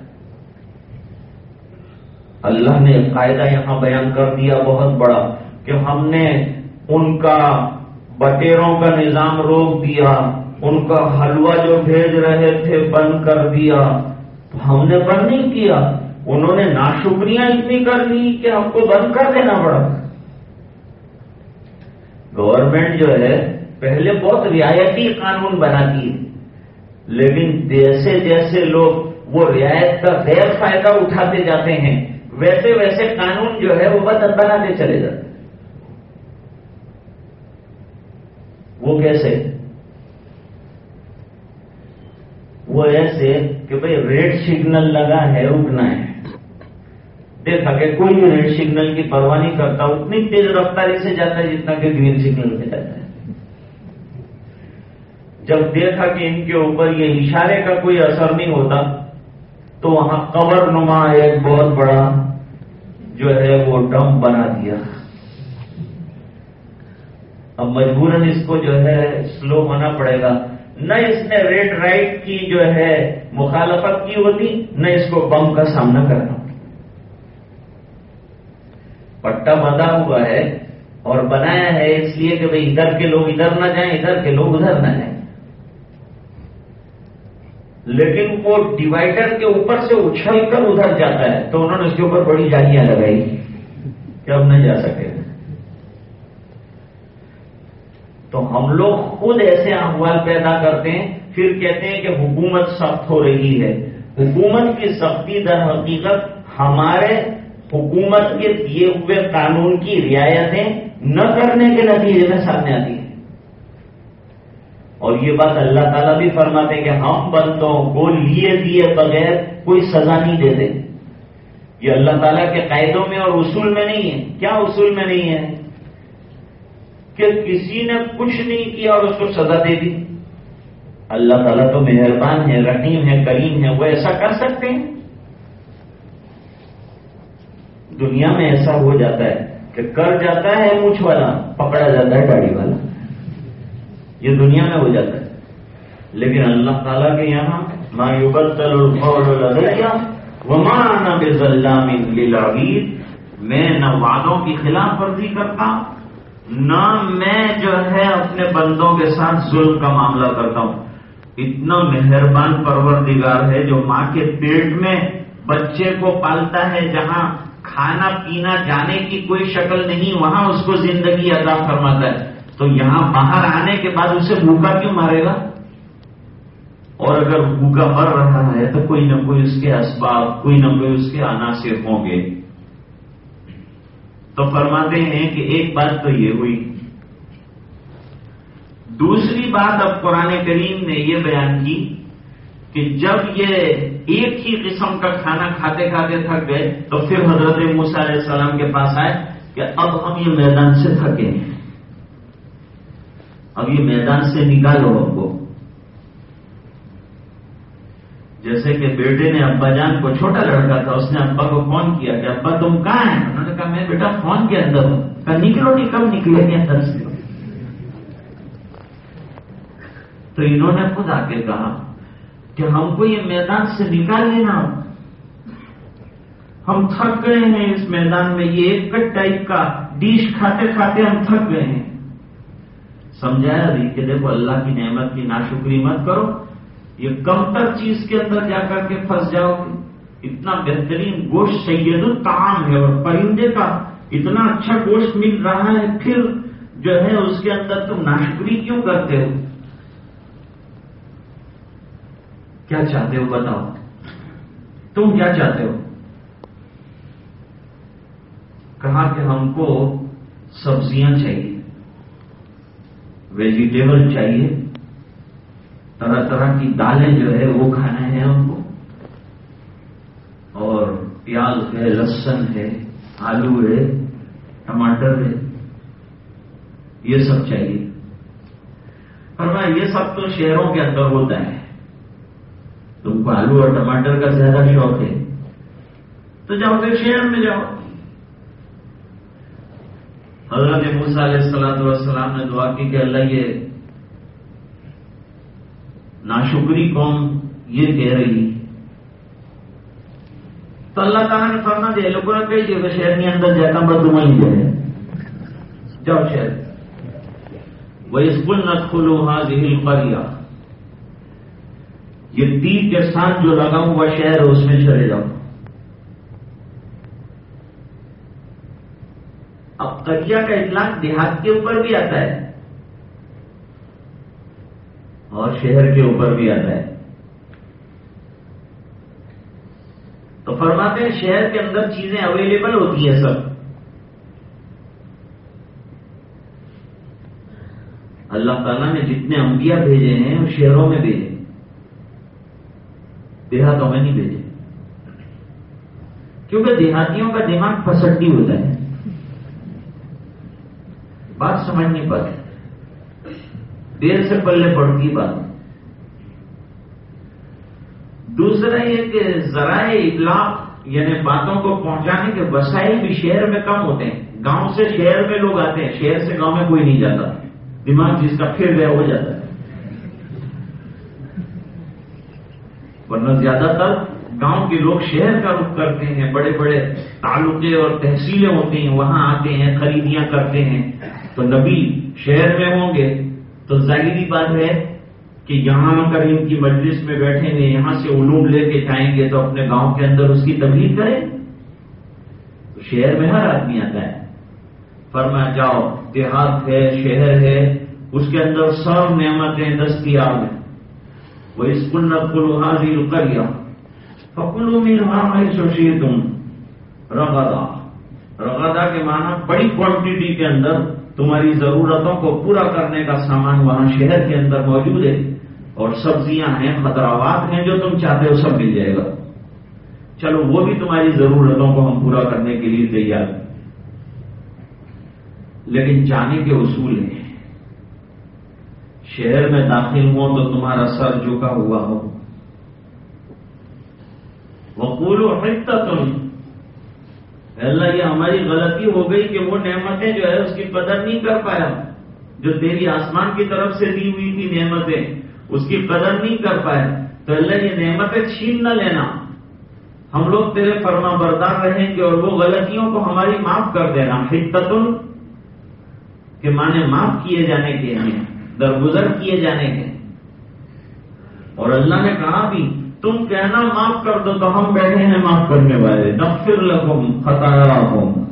اللہ نے قاعدہ یہاں بیان کر دیا بہت بڑا کہ ہم نے ان کا بٹیروں کا نظام روک دیا، ان کا حلوہ جو بھیج رہے تھے بند کر دیا۔ تو ہم نے بند نہیں کیا۔ انہوں نے ناشکریاں اتنی کر دی کہ ہم کو بند کر دینا پڑا۔ گورنمنٹ جو ہے، پہلے بہت رعایتی قانون بناتی ہے لیکن جیسے جیسے لوگ وہ رعایت کا غیر فائدہ اٹھاتے جاتے ہیں، ویسے ویسے قانون جو ہے وہ بدل بناتے چلے جاتے وہ کیسے؟ وہ ایسے کہ بھئی ریڈ سگنل لگا ہے رکنا ہے۔ دیکھا کہ کوئی بھی ریڈ سگنل کی پرواہ نہیں کرتا، اتنی تیز رفتاری سے جاتا ہے جتنا کہ گرین سگنل پہ جاتا ہے۔ جب دیکھا کہ ان کے اوپر یہ اشارے کا کوئی اثر نہیں ہوتا، تو وہاں قبر نما ایک بہت بڑا جو ہے وہ ڈم بنا دیا۔ اب مجبوراً اس کو جو ہے سلو ہونا پڑے گا۔ نہ اس نے ریڈ رائٹ کی جو ہے مخالفت کی ہوتی، نہ اس کو بم کا سامنا کرنا۔ پٹا بندھا ہوا ہے اور بنایا ہے اس لیے کہ بھئی ادھر کے لوگ ادھر نہ جائیں، ادھر کے لوگ ادھر نہ جائیں۔ لیکن وہ ڈیوائڈر کے اوپر سے اچھل کر ادھر جاتا ہے تو انہوں نے اس کے اوپر بڑی جالیاں لگائی کہ اب نہیں جا سکے تو ہم لوگ خود ایسے احوال پیدا کرتے ہیں، پھر کہتے ہیں کہ حکومت سخت ہو رہی ہے۔ حکومت کی سختی در حقیقت ہمارے حکومت کے دیے ہوئے قانون کی رعایتیں نہ کرنے کے نتیجے میں سامنے آتی ہیں۔ اور یہ بات اللہ تعالیٰ بھی فرماتے ہیں کہ ہم بندوں کو لیے دیے بغیر کوئی سزا نہیں دیتے۔ یہ اللہ تعالیٰ کے قاعدوں میں اور اصول میں نہیں ہے۔ کیا اصول میں نہیں ہے؟ کہ کسی نے کچھ نہیں کیا اور اس کو سزا دے دی۔ اللہ تعالیٰ تو مہربان ہے رحیم ہے کریم ہے وہ ایسا کر سکتے ہیں؟ دنیا میں ایسا ہو جاتا ہے کہ کر جاتا ہے مچھ والا، پکڑا جاتا ہے گاڑی والا۔ یہ دنیا میں ہو جاتا ہے۔ لیکن اللہ تعالیٰ کے یہاں میں نہ وعدوں کی خلاف ورزی کرتا، نہ میں جو ہے اپنے بندوں کے ساتھ ظلم کا معاملہ کرتا ہوں۔ اتنا مہربان پروردگار ہے جو ماں کے پیٹ میں بچے کو پالتا ہے، جہاں کھانا پینا جانے کی کوئی شکل نہیں، وہاں اس کو زندگی ادا فرماتا ہے۔ تو یہاں باہر آنے کے بعد اسے بھوکا کیوں مارے گا؟ اور اگر بھوکا مر رہا ہے تو کوئی نہ کوئی اس کے اسباب، کوئی نہ کوئی اس کے عناصر ہوں گے۔ تو فرماتے ہیں کہ ایک بات تو یہ ہوئی۔ دوسری بات اب قرآن کریم نے یہ بیان کی کہ جب یہ ایک ہی قسم کا کھانا کھاتے کھاتے تھک گئے تو پھر حضرت علیہ السلام کے پاس آئے کہ اب ہم یہ میدان سے تھکے ہیں۔ اب یہ میدان سے نکالو ہم کو۔ جیسے کہ بیٹے نے ابا جان کو چھوٹا لڑکا تھا، اس نے ابا کو فون کیا کہ ابا تم کہاں ہیں؟ انہوں نے کہا میں بیٹا فون کے اندر ہوں۔ کہا نکلو نہیں کب نکلے گے اندر سے؟ تو انہوں نے خود آ کے کہا کہ ہم کو یہ میدان سے نکال لینا ہم تھک گئے ہیں اس میدان میں، یہ ایک کٹ ٹائپ کا ڈیش کھاتے کھاتے ہم تھک گئے ہیں۔ سمجھایا بھی کہ دیکھو اللہ کی نعمت کی ناشکری مت کرو۔ یہ کم تر چیز کے اندر جا کر کے پھنس جاؤ گے۔ اتنا بہترین گوشت سید الطعام ہے اور پرندے کا اتنا اچھا گوشت مل رہا ہے۔ پھر جو ہے اس کے اندر تم ناشکری کیوں کرتے ہو؟ کیا چاہتے ہو بتاؤ؟ تم کیا چاہتے ہو؟ کہا کہ ہم کو سبزیاں چاہیے ویجیٹیبل چاہیے، طرح طرح کی دالیں جو ہے وہ کھانا ہے ہم کو، اور پیاز ہے، لہسن ہے، آلو ہے، ٹماٹر ہے، یہ سب چاہیے۔ پر میں یہ سب تو شہروں کے اندر ہوتا ہے۔ تم کو آلو اور ٹماٹر کا زیادہ شوق ہے۔ تو جاؤ پھر شہر میں جاؤ۔ حضرت موسیٰ علیہ السلام والسلام نے دعا کی کہ اللہ یہ ناشکری قوم یہ کہہ رہی تو اللہ تعالیٰ نے فرما دیا لوگوں نے کہی کہ شہر کے اندر جاتا بس وہیں جائے جاؤ شہر۔ وہ اسکول نہ کھلو ہاں ذہل یہ تیر کے ساتھ جو لگا ہوا شہر ہے اس میں چلے جاؤ اب کریا کا اطلاق دیہات کے اوپر بھی آتا ہے اور شہر کے اوپر بھی آتا ہے۔ تو فرماتے ہیں شہر کے اندر چیزیں اویلیبل ہوتی ہیں سب۔ اللہ تعالیٰ نے جتنے انبیاء بھیجے ہیں، وہ شہروں میں بھیجے دیہاتوں میں نہیں بھیجے۔ کیونکہ دیہاتیوں کا دماغ پسٹی ہوتا ہے۔ بات سمجھ نہیں پاتے دیر سے پلے پڑتی بات۔ دوسرا یہ کہ ذرائع اطلاق یعنی باتوں کو پہنچانے کے وسائل بھی شہر میں کم ہوتے ہیں۔ گاؤں سے شہر میں لوگ آتے ہیں، شہر سے گاؤں میں کوئی نہیں جاتا۔ دماغ جس کا پھر گیا ہو جاتا ہے۔ ورنہ زیادہ تر گاؤں کے لوگ شہر کا رخ کرتے ہیں، بڑے بڑے تعلقے اور تحصیلیں ہوتی ہیں، وہاں آتے ہیں، خریدیاں کرتے ہیں۔ تو نبی شہر میں ہوں گے تو ظاہری بات ہے کہ یہاں اگر ان کی مجلس میں بیٹھیں گے، یہاں سے علوم لے کے جائیں گے تو اپنے گاؤں کے اندر اس کی تبلیغ کریں۔ تو شہر میں ہر آدمی آتا ہے۔ فرما جاؤ، دیہات ہے، شہر ہے، اس کے اندر سب نعمتیں دستیاب ہیں۔ وہ اسکول نہ کلو حاضر کر گیا فکلو میں سوچیے تم رغدا رغدا کے معنی بڑی کوانٹٹی کے اندر تمہاری ضرورتوں کو پورا کرنے کا سامان وہاں شہر کے اندر موجود ہے اور سبزیاں ہیں خطراوات ہیں، جو تم چاہتے ہو سب مل جائے گا۔ چلو، وہ بھی تمہاری ضرورتوں کو ہم پورا کرنے کے لیے تیار لیکن جانے کے اصول ہیں۔ شہر میں داخل ہو تو تمہارا سر جھکا ہوا ہو۔ وقول و تم اللہ، یہ ہماری غلطی ہو گئی کہ وہ نعمتیں جو ہے اس کی قدر نہیں کر پایا۔ جو تیری آسمان کی طرف سے دی ہوئی تھی نعمتیں، اس کی قدر نہیں کر پائے تو اللہ، یہ نعمتیں چھین نہ لینا۔ ہم لوگ تیرے فرما بردار رہیں گے اور وہ غلطیوں کو ہماری معاف کر دینا۔ حقت کہ مانے معاف کیے جانے کے ہیں درگزر کیے جانے کے اور اللہ نے کہا بھی، تم کہنا معاف کر دو تو ہم بیٹھے ہیں معاف کرنے والے۔ نفر لکھم خطایا ہوں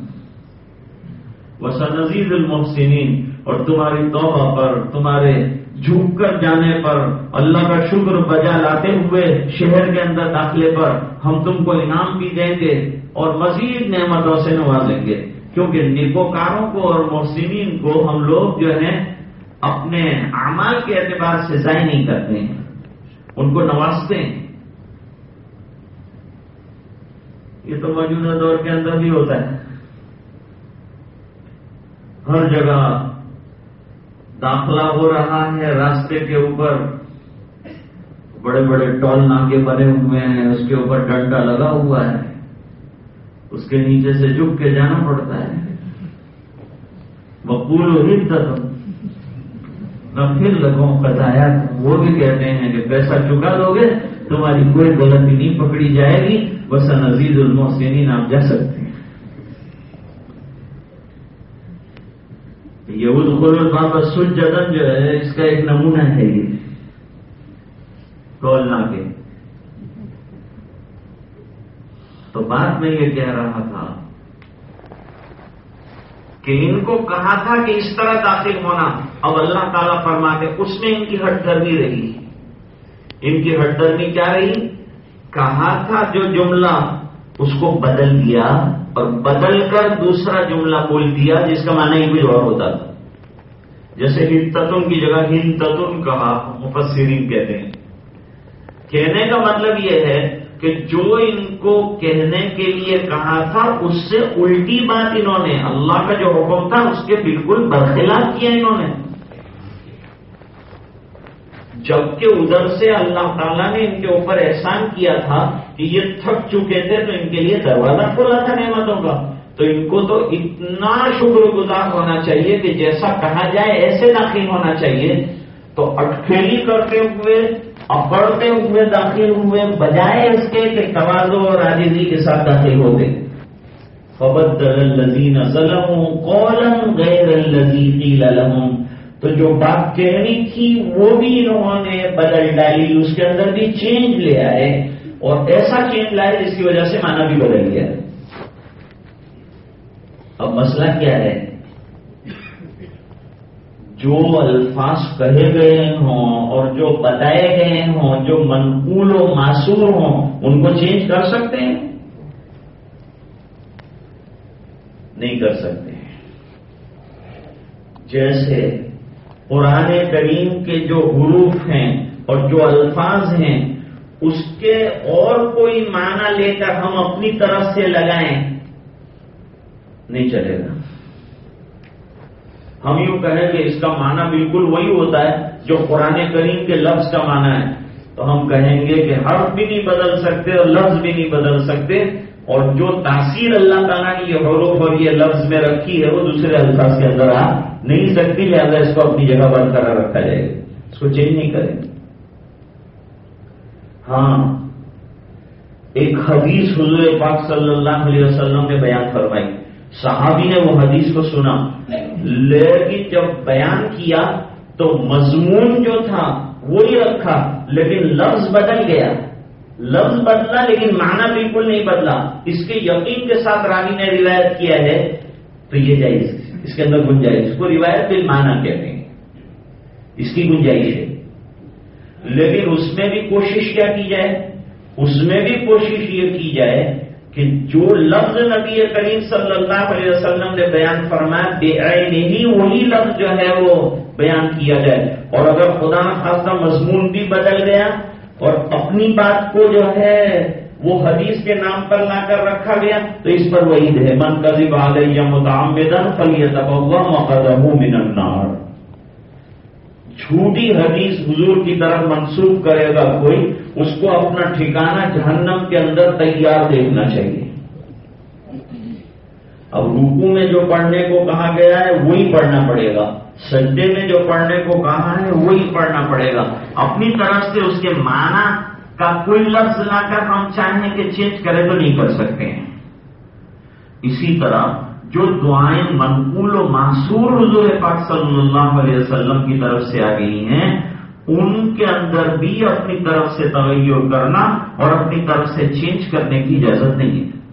وہ سنزید المحسنین۔ اور تمہاری توبہ پر، تمہارے جھوک کر جانے پر اللہ کا شکر بجا لاتے ہوئے شہر کے اندر داخلے پر ہم تم کو انعام بھی دیں گے اور مزید نعمتوں سے نوازیں گے۔ کیونکہ نیکوکاروں کو اور محسنین کو ہم لوگ جو ہیں اپنے اعمال کے اعتبار سے ضائع نہیں کرتے ہیں، ان کو نوازتے ہیں۔ یہ تو موجودہ دور کے اندر بھی ہوتا ہے۔ ہر جگہ داخلہ ہو رہا ہے، راستے کے اوپر بڑے بڑے ٹول ناکے بنے ہوئے ہیں، اس کے اوپر ڈنڈا لگا ہوا ہے۔ اس کے نیچے سے جھک کے جانا پڑتا ہے۔ وقول و تک نہ پھر لگوں قطایا وہ بھی کہتے ہیں کہ پیسہ چکا دو گے، تمہاری کوئی غلطی نہیں پکڑی جائے گی، بس نزید المحسنین آپ جا سکتے ہیں۔ یہ ادخل بابا سجدن جو ہے، اس کا ایک نمونہ ہے یہ۔ کولنا کے۔ تو بات میں یہ کہہ رہا تھا کہ ان کو کہا تھا کہ اس طرح داخل ہونا۔ اب اللہ تعالیٰ فرماتے اس میں ان کی ہٹ درمی رہی۔ ان کی ہٹ درمی کیا رہی؟ کہا تھا جو جملہ اس کو بدل دیا اور بدل کر دوسرا جملہ بول دیا، جس کا معنی ہی کچھ اور ہوتا تھا۔ جیسے ہند تتن کی جگہ ہند تتن کہا، مفسرین کہتے ہیں۔ کہنے کا مطلب یہ ہے کہ جو ان کو کہنے کے لیے کہا تھا، اس سے الٹی بات انہوں نے، اللہ کا جو حکم تھا، اس کے بالکل برخلاف کیا انہوں نے۔ جبکہ ادھر سے اللہ تعالیٰ نے ان کے اوپر احسان کیا تھا کہ یہ تھک چکے تھے تو ان کے لیے دروازہ کھولا تھا نعمتوں کا۔ تو ان کو تو اتنا شکر گزار ہونا چاہیے کہ جیسا کہا جائے ایسے داخل ہونا چاہیے۔ تو اٹکھیلی کرتے ہوئے، اکڑتے ہوئے داخل ہوئے، بجائے اس کے کہ توازو اور راجیزی کے ساتھ داخل ہوتے فبد الزین ظلم قولم غیر الزی قیل لهم۔ تو جو بات کہنی تھی وہ بھی انہوں نے بدل ڈالی، اس کے اندر بھی چینج لے آئے اور ایسا چینج لائے جس کی وجہ سے مانا بھی بدل گیا۔ اب مسئلہ کیا ہے؟ جو الفاظ کہے گئے ہوں اور جو بتائے گئے ہوں، جو منقول و معصور ہوں، ان کو چینج کر سکتے ہیں؟ نہیں کر سکتے۔ جیسے قرآن کریم کے جو حروف ہیں اور جو الفاظ ہیں، اس کے اور کوئی معنی لے کر ہم اپنی طرف سے لگائیں، نہیں چلے گا۔ ہم یوں کہیں کہ اس کا معنی بالکل وہی ہوتا ہے جو قرآن کریم کے لفظ کا معنی ہے۔ تو ہم کہیں گے کہ حرف بھی نہیں بدل سکتے اور لفظ بھی نہیں بدل سکتے۔ اور جو تاثیر اللہ تعالیٰ نے یہ حروف اور یہ لفظ میں رکھی ہے، وہ دوسرے الفاظ کے اندر آ نہیں سکتی، لہٰذا اس کو اپنی جگہ بند کرا رکھا جائے گا۔ اس کو چینج نہیں کریں۔ ہاں ایک حدیث حضور پاک صلی اللہ علیہ وسلم نے بیان فرمائی۔ صحابی نے وہ حدیث کو سنا۔ لیکن جب بیان کیا تو مضمون جو تھا وہی رکھا، لیکن لفظ بدل گیا۔ لفظ بدلا، لیکن معنی بالکل نہیں بدلا۔ اس کے یقین کے ساتھ رانی نے روایت کیا ہے، تو یہ جائز اس کے اندر گنجائش اس کو روایت بل مانا کہتے ہیں۔ اس کی گنجائش ہے۔ لیکن اس میں بھی کوشش کیا کی جائے؟ اس میں بھی کوشش یہ کی جائے کہ جو لفظ نبی کریم صلی اللہ علیہ وسلم نے بیان فرمایا، بے نہیں وہی لفظ جو ہے وہ بیان کیا جائے۔ اور اگر خدا خاصہ مضمون بھی بدل گیا اور اپنی بات کو جو ہے وہ حدیث کے نام پر لا کر رکھا گیا تو اس پر وہی ہے من کذب علیہ متعمدن فلیتبوا مقدہ من النار۔ جھوٹی حدیث حضور کی طرف منسوخ کرے گا کوئی، اس کو اپنا ٹھکانہ جہنم کے اندر تیار دیکھنا چاہیے۔ اب روکو میں جو پڑھنے کو کہا گیا ہے، وہی پڑھنا پڑے گا۔ سجدے میں جو پڑھنے کو کہا ہے، وہی پڑھنا پڑے گا۔ اپنی طرف سے اس کے معنی کا کوئی لفظ لا کر، ہم چاہیں کہ چینج کرے تو نہیں کر سکتے ہیں۔ اسی طرح جو دعائیں منقول و معصور حضور پاک صلی اللہ علیہ وسلم کی طرف سے آ گئی ہیں، ان کے اندر بھی اپنی طرف سے تغیر کرنا اور اپنی طرف سے چینج کرنے کی اجازت نہیں ہے۔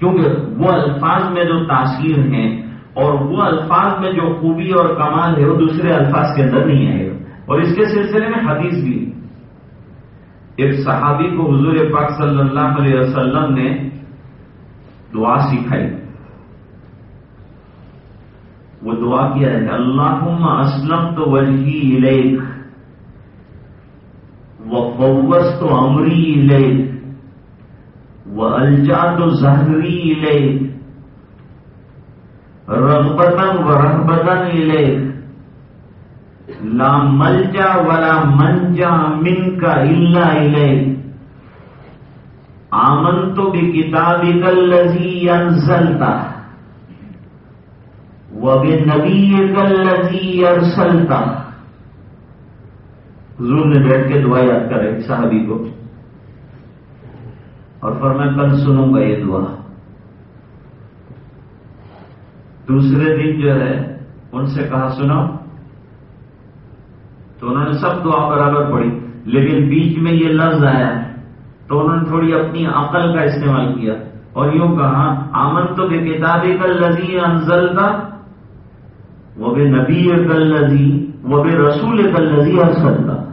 کیونکہ وہ الفاظ میں جو تاثیر ہیں اور وہ الفاظ میں جو خوبی اور کمال ہے وہ دوسرے الفاظ کے اندر نہیں آئے گا اور اس کے سلسلے میں حدیث بھی ایک صحابی کو حضور پاک صلی اللہ علیہ وسلم نے دعا سکھائی۔ وہ دعا کیا ہے اللہ اسلم تو وجہ وہ فوس تو امری لے وہ الجا تو زہری لے رغبتن و رحبتن لے لا ملجا ولا منجا من کا اللہ علیہ آمن تو بھی کتاب کلزی انسلتا وہ بھی نبی کلزی ارسلتا حضور نے بیٹھ کے دعا یاد کرے صحابی کو. اور پھر میں کل سنوں گا یہ دعا۔ دوسرے دن جو ہے، ان سے کہا سنو تو انہوں نے سب دعا برابر پڑھی۔ لیکن بیچ میں یہ لفظ آیا، تو انہوں نے تھوڑی اپنی عقل کا استعمال کیا اور یوں کہا، آمن تو بے کتابی کل لذی انزل کا وہ بے نبی کل لذی وہ بے رسول کل لذی ارسل کا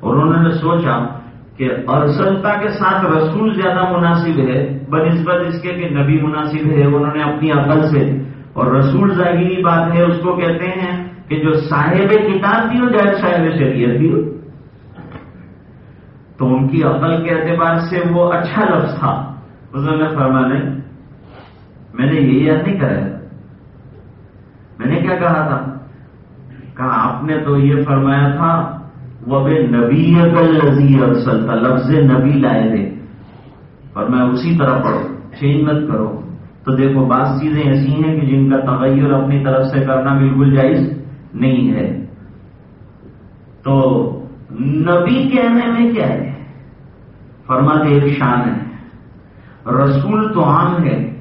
اور انہوں نے سوچا کہ ارسلتا کے ساتھ رسول زیادہ مناسب ہے، بنسبت اس کے کہ نبی مناسب ہے، انہوں نے اپنی عقل سے۔ اور رسول ظاہری بات ہے، اس کو کہتے ہیں کہ جو صاحب کتاب بھی ہو جائے صاحب شریعت بھی ہو تو ان کی عقل کے اعتبار سے وہ اچھا لفظ تھا۔ نے فرما نہیں، میں نے یہ یاد نہیں کرا میں نے کیا کہا تھا؟ کہا، آپ نے تو یہ فرمایا تھا وہ بے نبی لذیذ ارسل تھا لفظ نبی لائے تھے اور میں اسی طرح پڑھو چینج مت کرو۔ تو دیکھو، بعض چیزیں ایسی ہیں کہ جن کا تغیر اپنی طرف سے کرنا بالکل جائز نہیں ہے۔ تو نبی کہنے میں کیا ہے؟ فرماتے ایک شان ہے۔ رسول تو عام ہے۔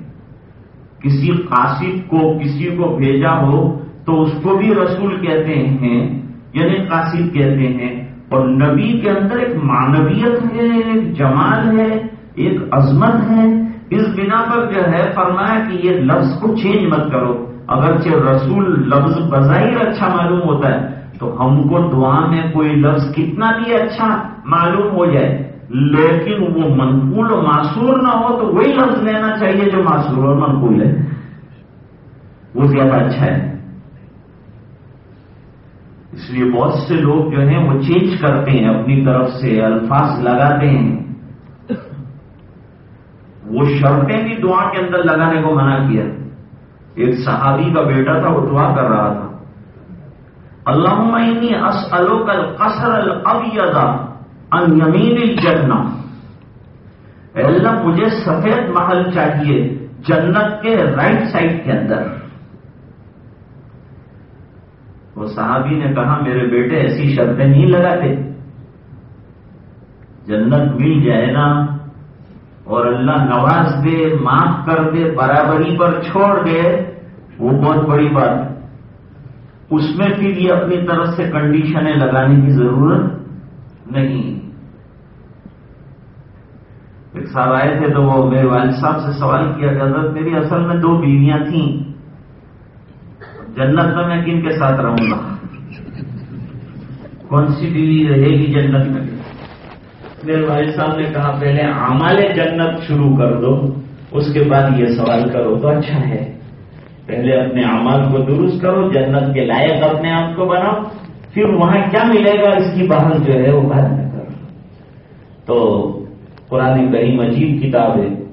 کسی قاصد کو، کسی کو بھیجا ہو تو اس کو بھی رسول کہتے ہیں۔ یعنی قاصد کہتے ہیں، اور نبی کے اندر ایک مانویت ہے، ایک جمال ہے، ایک عظمت ہے۔ اس بنا پر جو ہے، فرمایا کہ یہ لفظ کو چینج مت کرو۔ اگرچہ رسول لفظ بظاہر اچھا معلوم ہوتا ہے، تو ہم کو دعا میں کوئی لفظ کتنا بھی اچھا معلوم ہو جائے، لیکن وہ منقول و معصور نہ ہو تو وہی لفظ لینا چاہیے جو معصور اور منقول ہے۔ وہ زیادہ اچھا ہے۔ اس لیے بہت سے لوگ جو ہیں وہ چینج کرتے ہیں، اپنی طرف سے الفاظ لگاتے ہیں۔ وہ شرطیں بھی دعا کے اندر لگانے کو منع کیا۔ ایک صحابی کا بیٹا تھا، وہ دعا کر رہا تھا۔ اللہ اسلو کل قصر ان یمین الجنہ۔ اللہ، مجھے سفید محل چاہیے جنت کے رائٹ سائڈ کے اندر۔ وہ صحابی نے کہا، میرے بیٹے ایسی شرطیں نہیں لگاتے۔ جنت مل جائے نا، اور اللہ نواز دے، معاف کر دے، برابری پر چھوڑ دے، وہ بہت بڑی بات ہے۔ اس میں پھر یہ اپنی طرف سے کنڈیشنیں لگانے کی ضرورت نہیں۔ ایک صاحب آئے تھے تو وہ میرے والد صاحب سے سوال کیا کہ حضرت میری اصل میں دو بیویاں تھیں۔ جنت میں میں کن کے ساتھ رہوں گا؟ کون سی بیوی رہے گی جنت میں؟ میرے والد صاحب نے کہا، پہلے امال جنت شروع کر دو، اس کے بعد یہ سوال کرو تو اچھا ہے۔ پہلے اپنے اعمال کو درست کرو، جنت کے لائق اپنے آپ کو بناؤ، پھر وہاں کیا ملے گا اس کی بحث جو ہے وہ بعد میں کرو۔ تو قرآن کریم عجیب کتاب ہے۔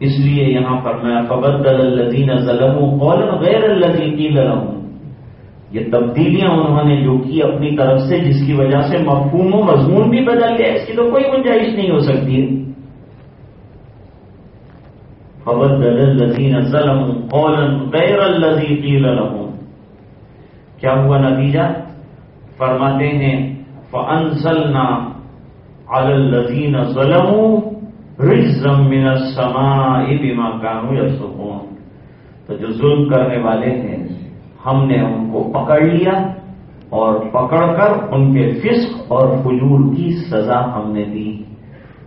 اس لیے یہاں پر میں فبدل الزین ظلم قول غیر الزین کی لڑوں یہ تبدیلیاں انہوں نے جو کی اپنی طرف سے، جس کی وجہ سے مفہوم و مضمون بھی بدل گیا۔ اس کی تو کوئی گنجائش نہیں ہو سکتی۔ ہے فبدل الزین ظلم قول غیر الزی کی لڑوں کیا ہوا نتیجہ؟ فرماتے ہیں فنسلنا الزین ظلم من السماء بما كانوا يفسقون۔ تو جو ظلم کرنے والے ہیں، ہم نے ان کو پکڑ لیا اور پکڑ کر ان کے فسق اور فجور کی سزا ہم نے دی۔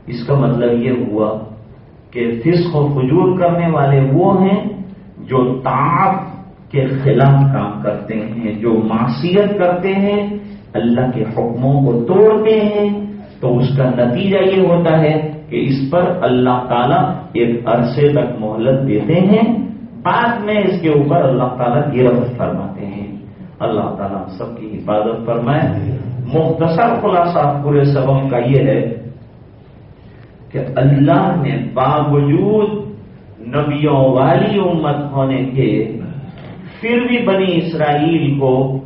اس کا مطلب یہ ہوا کہ فسق و فجور کرنے والے وہ ہیں جو تعب کے خلاف کام کرتے ہیں، جو معصیت کرتے ہیں، اللہ کے حکموں کو توڑتے ہیں۔ تو اس کا نتیجہ یہ ہوتا ہے کہ اس پر اللہ تعالیٰ ایک عرصے تک مہلت دیتے ہیں، بعد میں اس کے اوپر اللہ تعالیٰ گرفت فرماتے ہیں۔ اللہ تعالیٰ سب کی حفاظت فرمائے۔ مختصر خلاصہ پورے سبق کا یہ ہے کہ اللہ نے باوجود نبیوں والی امت ہونے کے پھر بھی بنی اسرائیل کو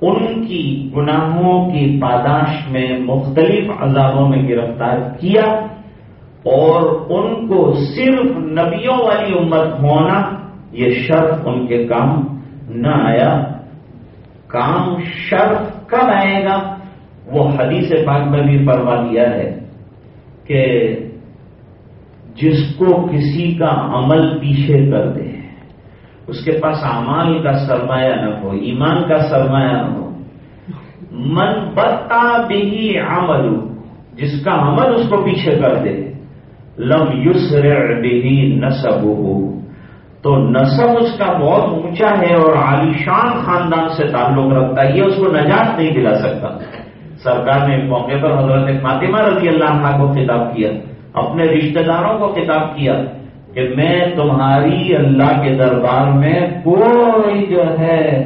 ان کی گناہوں کی پاداش میں مختلف عذابوں میں گرفتار کیا۔ اور ان کو صرف نبیوں والی امت ہونا یہ شرط ان کے کام نہ آیا۔ کام شرط کب آئے گا؟ وہ حدیث پاک میں بھی پروا دیا ہے کہ جس کو کسی کا عمل پیچھے کر دے، اس کے پاس امال کا سرمایہ نہ ہو، ایمان کا سرمایہ نہ ہو۔ من بتا بھی عمل جس کا عمل اس کو پیچھے کر دے۔ لم یسرع به نسبه تو نصب اس کا بہت اونچا ہے اور عالیشان خاندان سے تعلق رکھتا ہے، یہ اس کو نجات نہیں دلا سکتا۔ سرکار نے موقع پر حضرت فاطمہ رضی اللہ عنہ کو خطاب کیا، اپنے رشتہ داروں کو خطاب کیا کہ میں تمہاری اللہ کے دربار میں کوئی جو ہے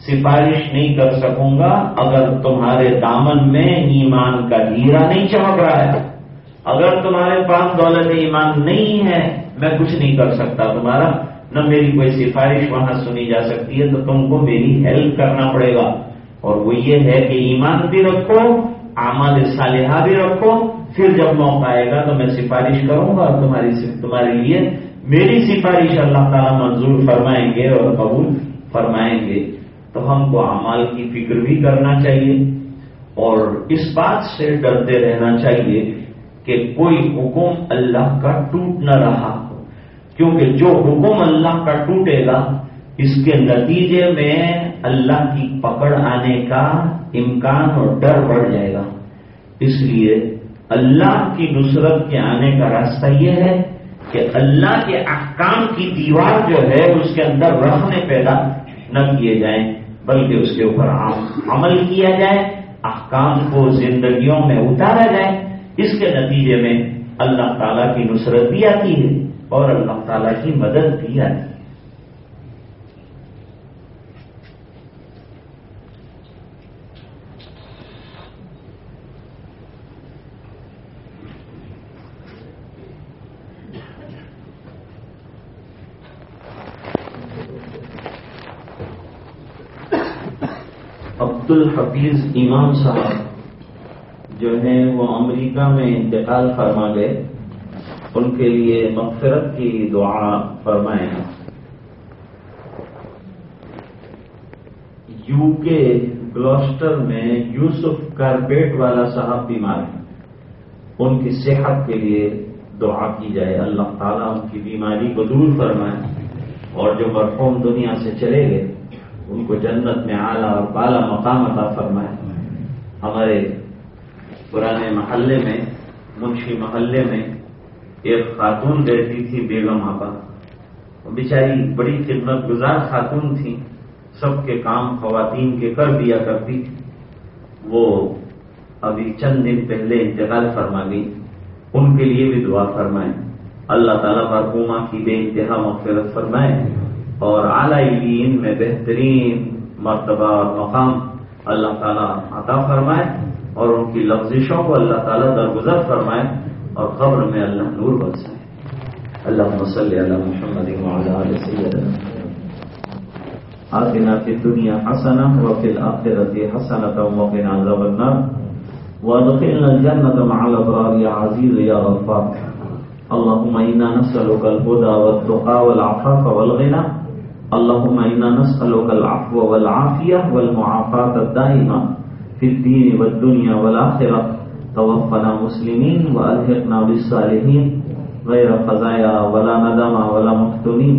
سفارش نہیں کر سکوں گا اگر تمہارے دامن میں ایمان کا ہیرا نہیں چمک رہا ہے۔ اگر تمہارے پاس دولت ایمان نہیں ہے، میں کچھ نہیں کر سکتا تمہارا۔ نہ میری کوئی سفارش وہاں سنی جا سکتی ہے، تو تم کو میری ہیلپ کرنا پڑے گا۔ اور وہ یہ ہے کہ ایمان بھی رکھو، اعمال صالحہ بھی رکھو۔ پھر جب موقع آئے گا تو میں سفارش کروں گا اور تمہاری تمہارے لیے میری سفارش اللہ تعالیٰ منظور فرمائیں گے اور قبول فرمائیں گے۔ تو ہم کو اعمال کی فکر بھی کرنا چاہیے اور اس بات سے ڈرتے رہنا چاہیے کہ کوئی حکم اللہ کا ٹوٹ نہ رہا کیونکہ جو حکم اللہ کا ٹوٹے گا، اس کے نتیجے میں اللہ کی پکڑ آنے کا امکان اور ڈر بڑھ جائے گا۔ اس لیے اللہ کی نصرت کے آنے کا راستہ یہ ہے کہ اللہ کے احکام کی دیوار جو ہے، اس کے اندر رہنے پیدا نہ کیے جائیں، بلکہ اس کے اوپر عمل کیا جائے، احکام کو زندگیوں میں اتارا جائے۔ اس کے نتیجے میں اللہ تعالیٰ کی نصرت بھی آتی ہے اور اللہ تعالیٰ کی مدد بھی آتی ہے۔ عبد الحفیظ امام صاحب جو ہیں وہ امریکہ میں انتقال فرما گئے، ان کے لیے مغفرت کی دعا فرمائیں۔ یو کے گلوسٹر میں یوسف کارپیٹ والا صاحب بیمار ہیں۔ ان کی صحت کے لیے دعا کی جائے۔ اللہ تعالیٰ ان کی بیماری کو دور فرمائے اور جو مرحوم دنیا سے چلے گئے، ان کو جنت میں اعلیٰ اور بالا مقام عطا فرمائے۔ ہمارے پرانے محلے میں، منشی محلے میں ایک خاتون رہتی تھی بیگم آبا۔ بیچاری بڑی خدمت گزار خاتون تھی سب کے کام خواتین کے کر دیا کرتی۔ تھی وہ ابھی چند دن پہلے انتقال فرما گئی ان کے لیے بھی دعا فرمائے اللہ تعالیٰ پر کی بے انتہا مغفرت فرمائے۔ اور اعلی میں بہترین مرتبہ اور مقام اللہ تعالیٰ عطا فرمائے۔ لفزشوں کو اللہ تعالیٰ درگزر فرمائے اور قبر میں اللہ نور برسائے۔ اللہ مسلی اللہ محمد آتنا في الدنيا حسنة وفي الآخرة حسنة وقنا عذاب النار۔ وادخلنا الجنة مع الأبرار يا عزيز يا غفار۔ اللهم إنا نسألك الهدى والتقى والعفاف والغنى اللهم إنا نسألك العفو والعافية والمعافاة الدائمة في الدين والدنيا والآخرة توفنا مسلمين وألحقنا بالصالحين غير خزايا ولا ندم ولا مفتونين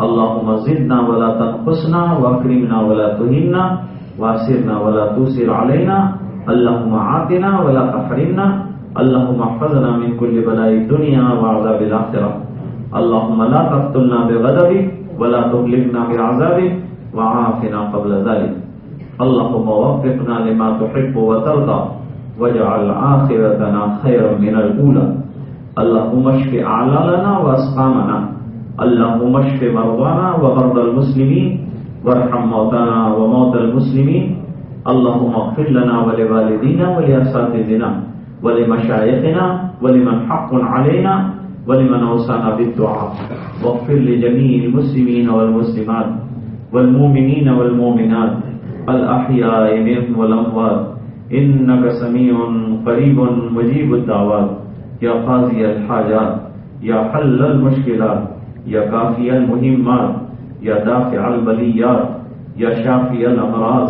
اللهم زدنا ولا تنقصنا واكرمنا ولا تهنا واسرنا ولا توسر علينا اللهم عافنا ولا تحرمنا. اللهم احفظنا من كل بلاء الدنيا وعذاب الآخرة اللهم لا تقتلنا بغضبك ولا تغلقنا بعذابك وعافنا قبل ذلك اللهم وفقنا لما تحب وترضى واجعل آخرتنا خيرا من الأولى. اللهم اشف أعلالنا وأسقامنا اللهم اشف مرضانا ومرضى المسلمين. وارحم موتانا وموتى المسلمين. اللهم اغفر لنا ولوالدينا ولأساتذنا ولمشايخنا ولمن حق علينا ولمن اوصانا بالدعاء. واغفر لجميع المسلمين والمسلمات والمؤمنين والمؤمنات. الأحياء منهم والأموات. إنك سميع قريب مجيب الدعوات. يا قاضي الحاجات. يا حل المشكلات. يا كافي المهمات. يا دافع البليات. يا شافي الأمراض.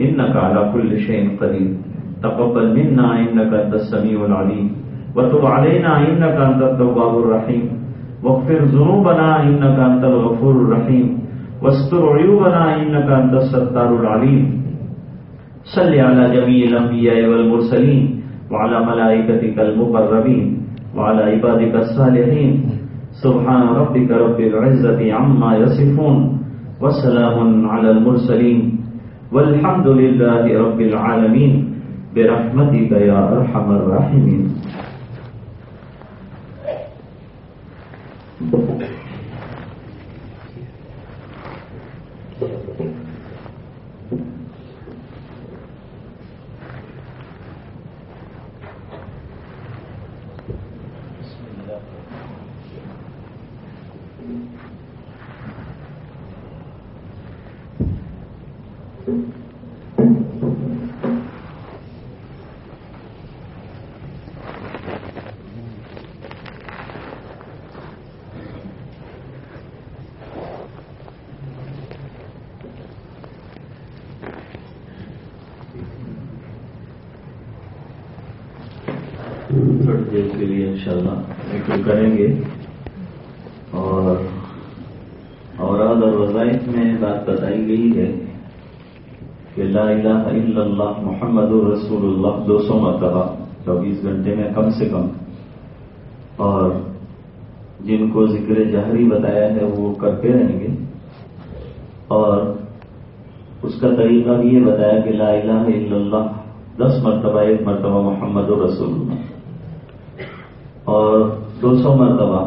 إنك على كل شيء قدير. تقبل منا إنك أنت السميع العليم. وتب علينا إنك أنت التواب الرحيم. واغفر ذنوبنا إنك أنت الغفور الرحيم. واستر عيوبنا إنك أنت الستار العليم. صل على جميع الأنبياء والمرسلين وعلى ملائكتك المقربين وعلى عبادك الصالحين سبحان ربك رب العزة عما يصفون وسلام على المرسلين والحمد لله رب العالمين برحمتك يا أرحم الراحمين انشاءاللہ ذکر کریں گے۔ اور اوراد اور وظائف میں بات بتائی گئی ہے کہ لا الہ الا اللہ محمد الرسول اللہ دو سو مرتبہ، چوبیس گھنٹے میں کم سے کم۔ اور جن کو ذکر جہری بتایا ہے وہ کرتے رہیں گے۔ اور اس کا طریقہ بھی یہ بتایا کہ لا الہ الا اللہ، دس مرتبہ، ایک مرتبہ محمد الرسول اللہ اور دو سو مرتبہ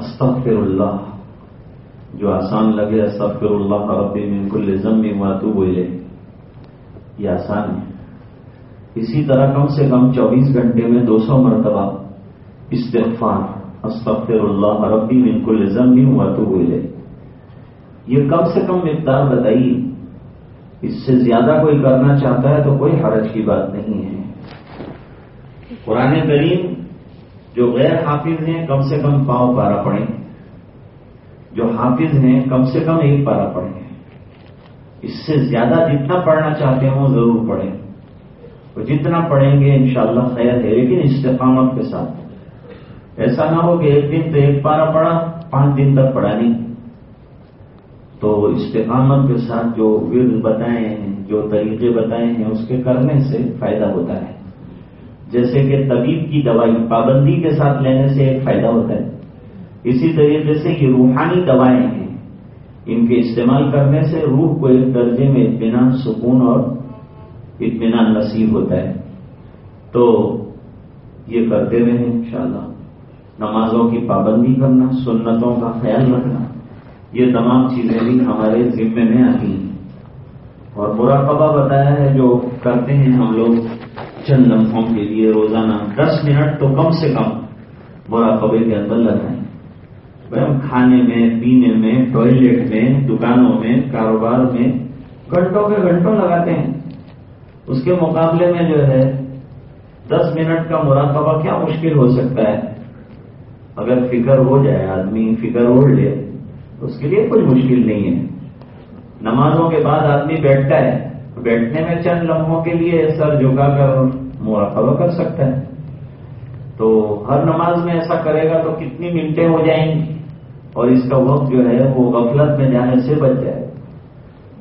استغفر اللہ جو آسان لگے استغفر اللہ ربی من کل ذنب واتوب بولے یہ آسان ہے۔ اسی طرح کم سے کم چوبیس گھنٹے میں دو سو مرتبہ استغفار استغفر اللہ ربی من کل ذنب واتوب بولے یہ کم سے کم مقدار بتائیے، اس سے زیادہ کوئی کرنا چاہتا ہے تو کوئی حرج کی بات نہیں ہے۔ قرآن کریم جو غیر حافظ ہیں، کم سے کم پاؤں پارا پڑھیں جو حافظ ہیں، کم سے کم ایک پارا پڑھیں اس سے زیادہ جتنا پڑھنا چاہتے ہیں وہ ضرور پڑھیں۔ وہ جتنا پڑھیں گے، انشاءاللہ خیر ہے، لیکن استقامت کے ساتھ۔ ایسا نہ ہو کہ ایک دن تو ایک پارا پڑھا، پانچ دن تک پڑھا نہیں۔ تو استقامت کے ساتھ جو ورد بتائے ہیں، جو طریقے بتائے ہیں، اس کے کرنے سے فائدہ ہوتا ہے۔ جیسے کہ طبیب کی دوائی، پابندی کے ساتھ لینے سے ایک فائدہ ہوتا ہے۔ اسی طریقے سے یہ روحانی دوائیں ہیں۔ ان کے استعمال کرنے سے روح کو ایک درجے میں اطمینان، سکون اور اطمینان نصیب ہوتا ہے۔ تو یہ کرتے رہے انشاءاللہ۔ نمازوں کی پابندی کرنا، سنتوں کا خیال رکھنا، یہ تمام چیزیں بھی ہمارے ذمے میں آتی ہیں۔ اور مراقبہ بتایا ہے جو کرتے ہیں ہم لوگ چند لمحوں کے لیے روزانہ دس منٹ تو کم سے کم مراقبے کے اندر لگائیں ہم کھانے میں، پینے میں ٹوائلٹ میں، دکانوں میں، کاروبار میں گھنٹوں کے گھنٹوں لگاتے ہیں۔ اس کے مقابلے میں جو ہے، دس منٹ کا مراقبہ کیا مشکل ہو سکتا ہے۔ اگر فکر ہو جائے، آدمی فکر اوڑھ لے اس کے لیے کوئی مشکل نہیں ہے۔ نمازوں کے بعد آدمی بیٹھتا ہے۔ بیٹھنے میں چند لمحوں کے لیے سر جھکا کر مراقبہ کر سکتا ہے۔ تو ہر نماز میں ایسا کرے گا تو کتنی منٹیں ہو جائیں گی؟ اور اس کا وقت جو ہے وہ غفلت میں جانے سے بچ جائے۔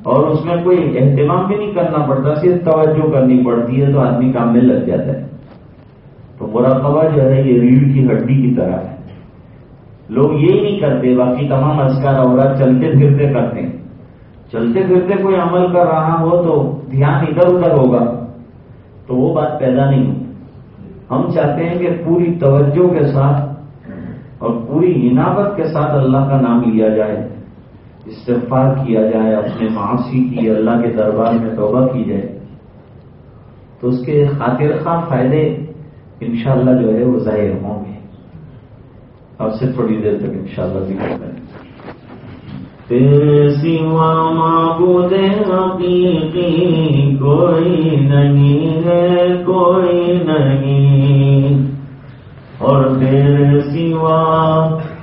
اور اس میں کوئی اہتمام بھی نہیں کرنا پڑتا، صرف توجہ کرنی پڑتی ہے تو آدمی کام میں لگ جاتا ہے۔ تو مراقبہ جو ہے یہ ریڑھ کی ہڈی کی طرح ہے۔ لوگ یہی نہیں کرتے، باقی تمام اسکار اورات چلتے پھرتے کرتے ہیں۔ چلتے پھرتے کوئی عمل کر رہا ہو تو دھیان ادھر ادھر ہوگا، تو وہ بات پیدا نہیں ہوتی۔ ہم چاہتے ہیں کہ پوری توجہ کے ساتھ اور پوری عنابت کے ساتھ اللہ کا نام لیا جائے۔ استغفار کیا جائے، اپنے معاشی کی، اللہ کے دربار میں توبہ کی جائے۔ تو اس کے خاطر خواہ فائدے انشاءاللہ جو ہے وہ ظاہر ہوں گے۔ اب سے تھوڑی دیر تک انشاءاللہ ذکر کریں۔ تیرے سوا معبود حقیقی کوئی نہیں ہے، کوئی نہیں۔ اور تیرے سوا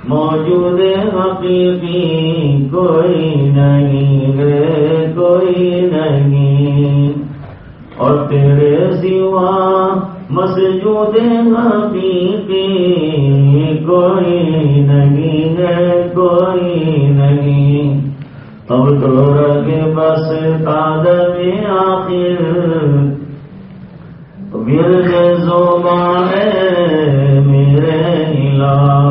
موجود حقیقی کوئی نہیں ہے، کوئی نہیں۔ اور تیرے سوا مسجود حقیقی کوئی نہیں ہے، کوئی نہیں اب تو رگ بس قادم آخر۔ ورد زبان میرے علاج۔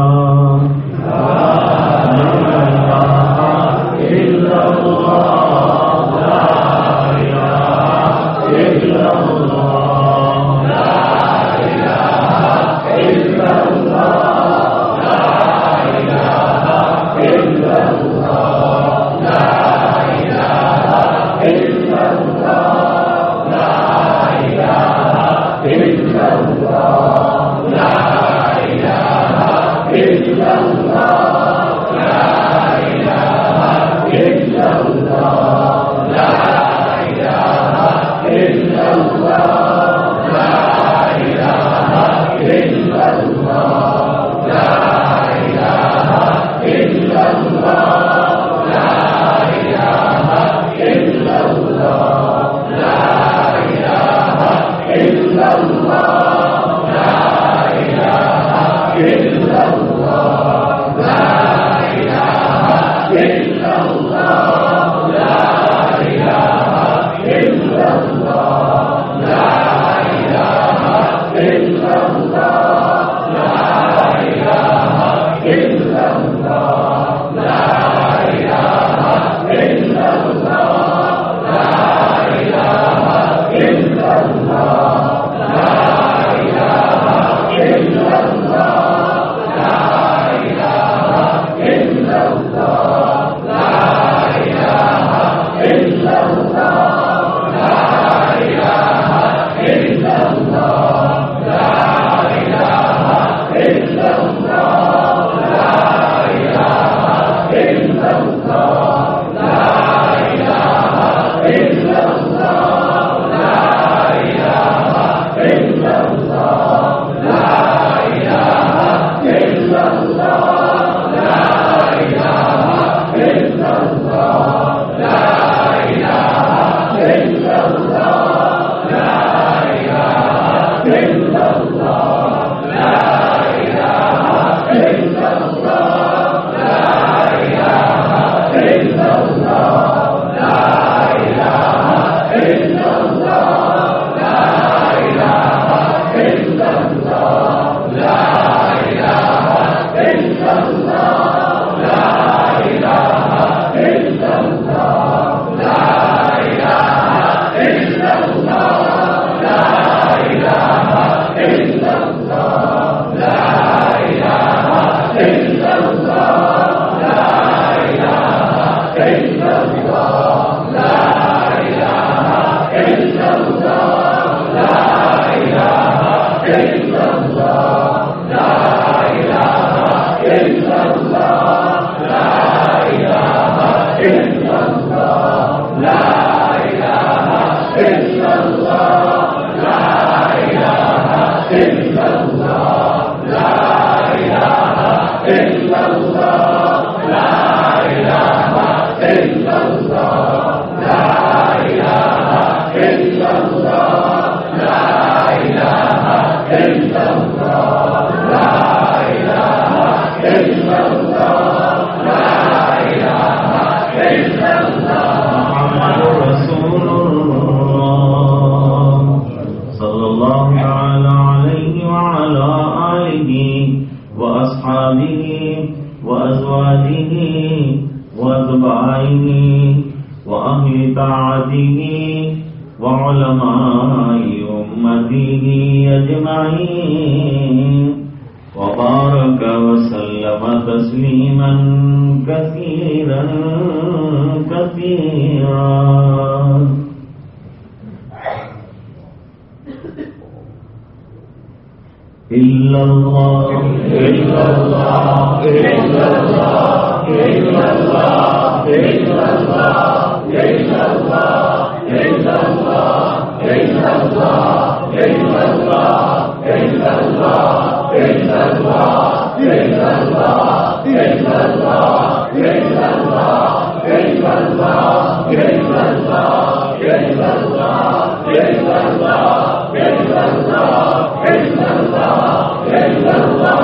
إلا الله بطاعته وأتباعه وأهل طاعته وعلماء أمته أجمعين وبارك وسلم تسليما كثيرا كثيرا إلا الله إلا الله إلا الله اللہ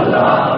اللہ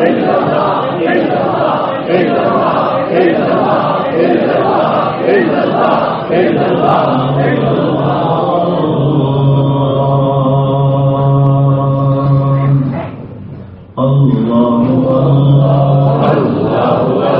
اللہ اللہ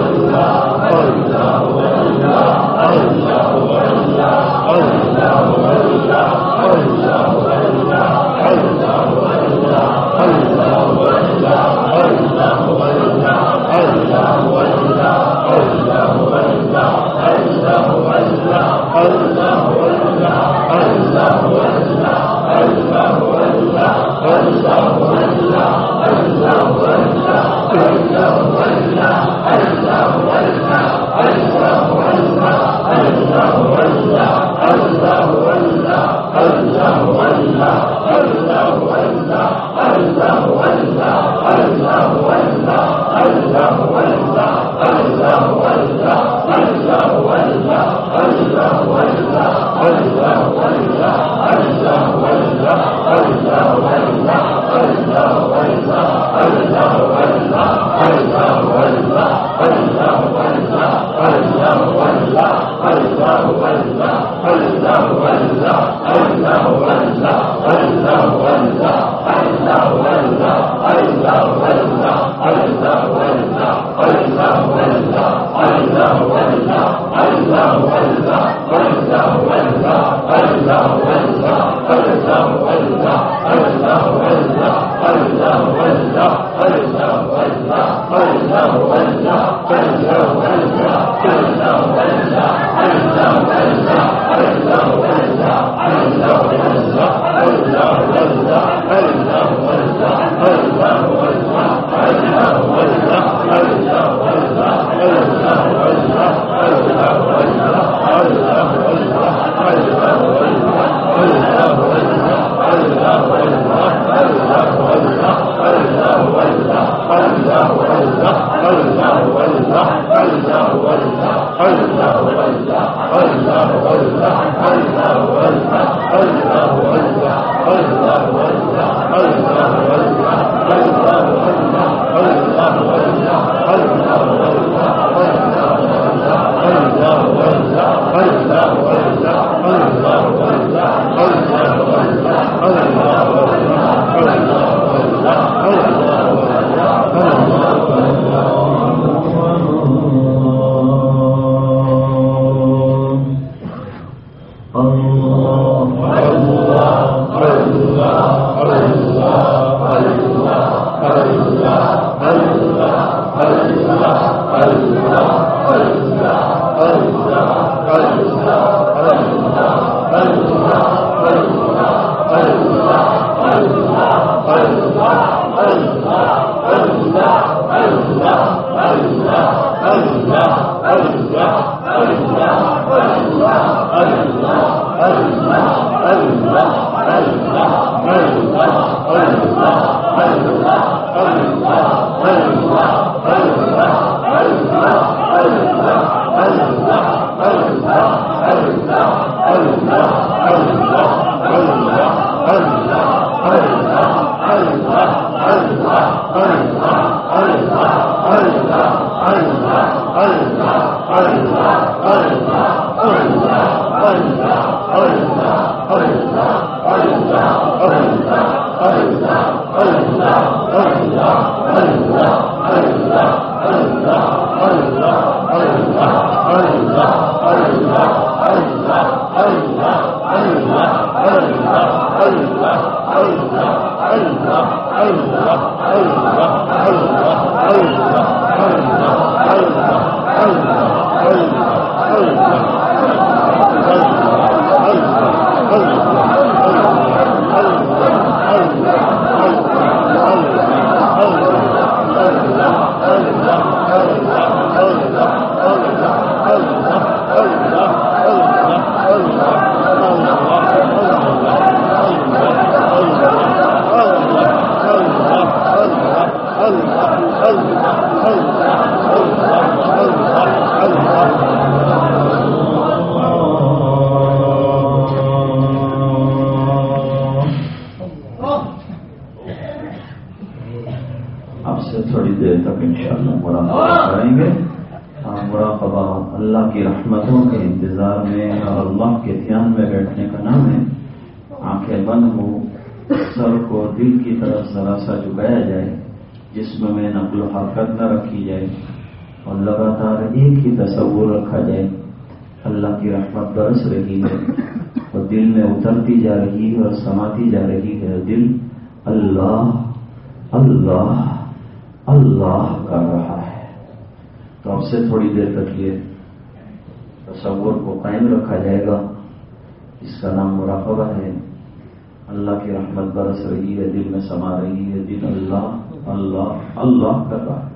اللہ کی رحمت برس رہی ہے، دل میں سما رہی ہے۔ دل اللہ اللہ اللہ کر رہا ہے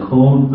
خود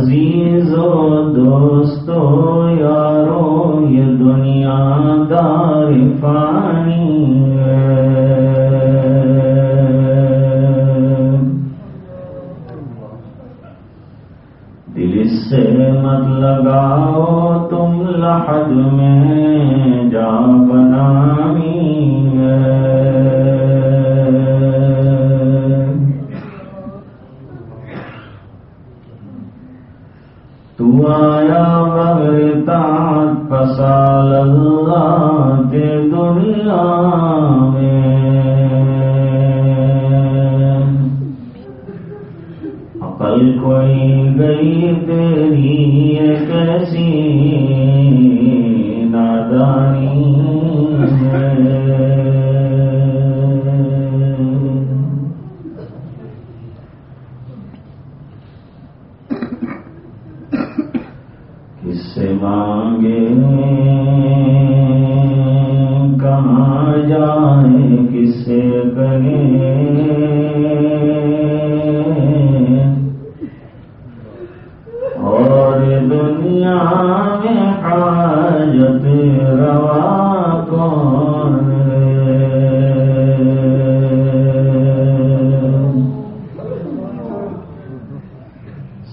عزیز و دوستوں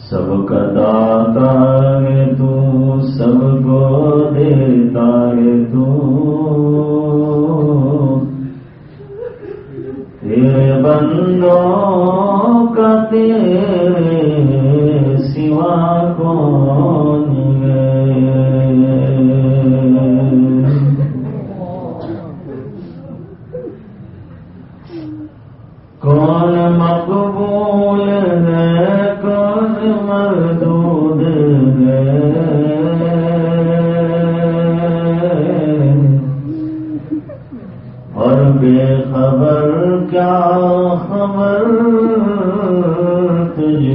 سب کا داتا ہے تو سب کو دیتا ہے تو تیرے بندوں کا تیرے سوا کون کون مقبول ہے مردود اور بے خبر کیا خبر؟ تجھ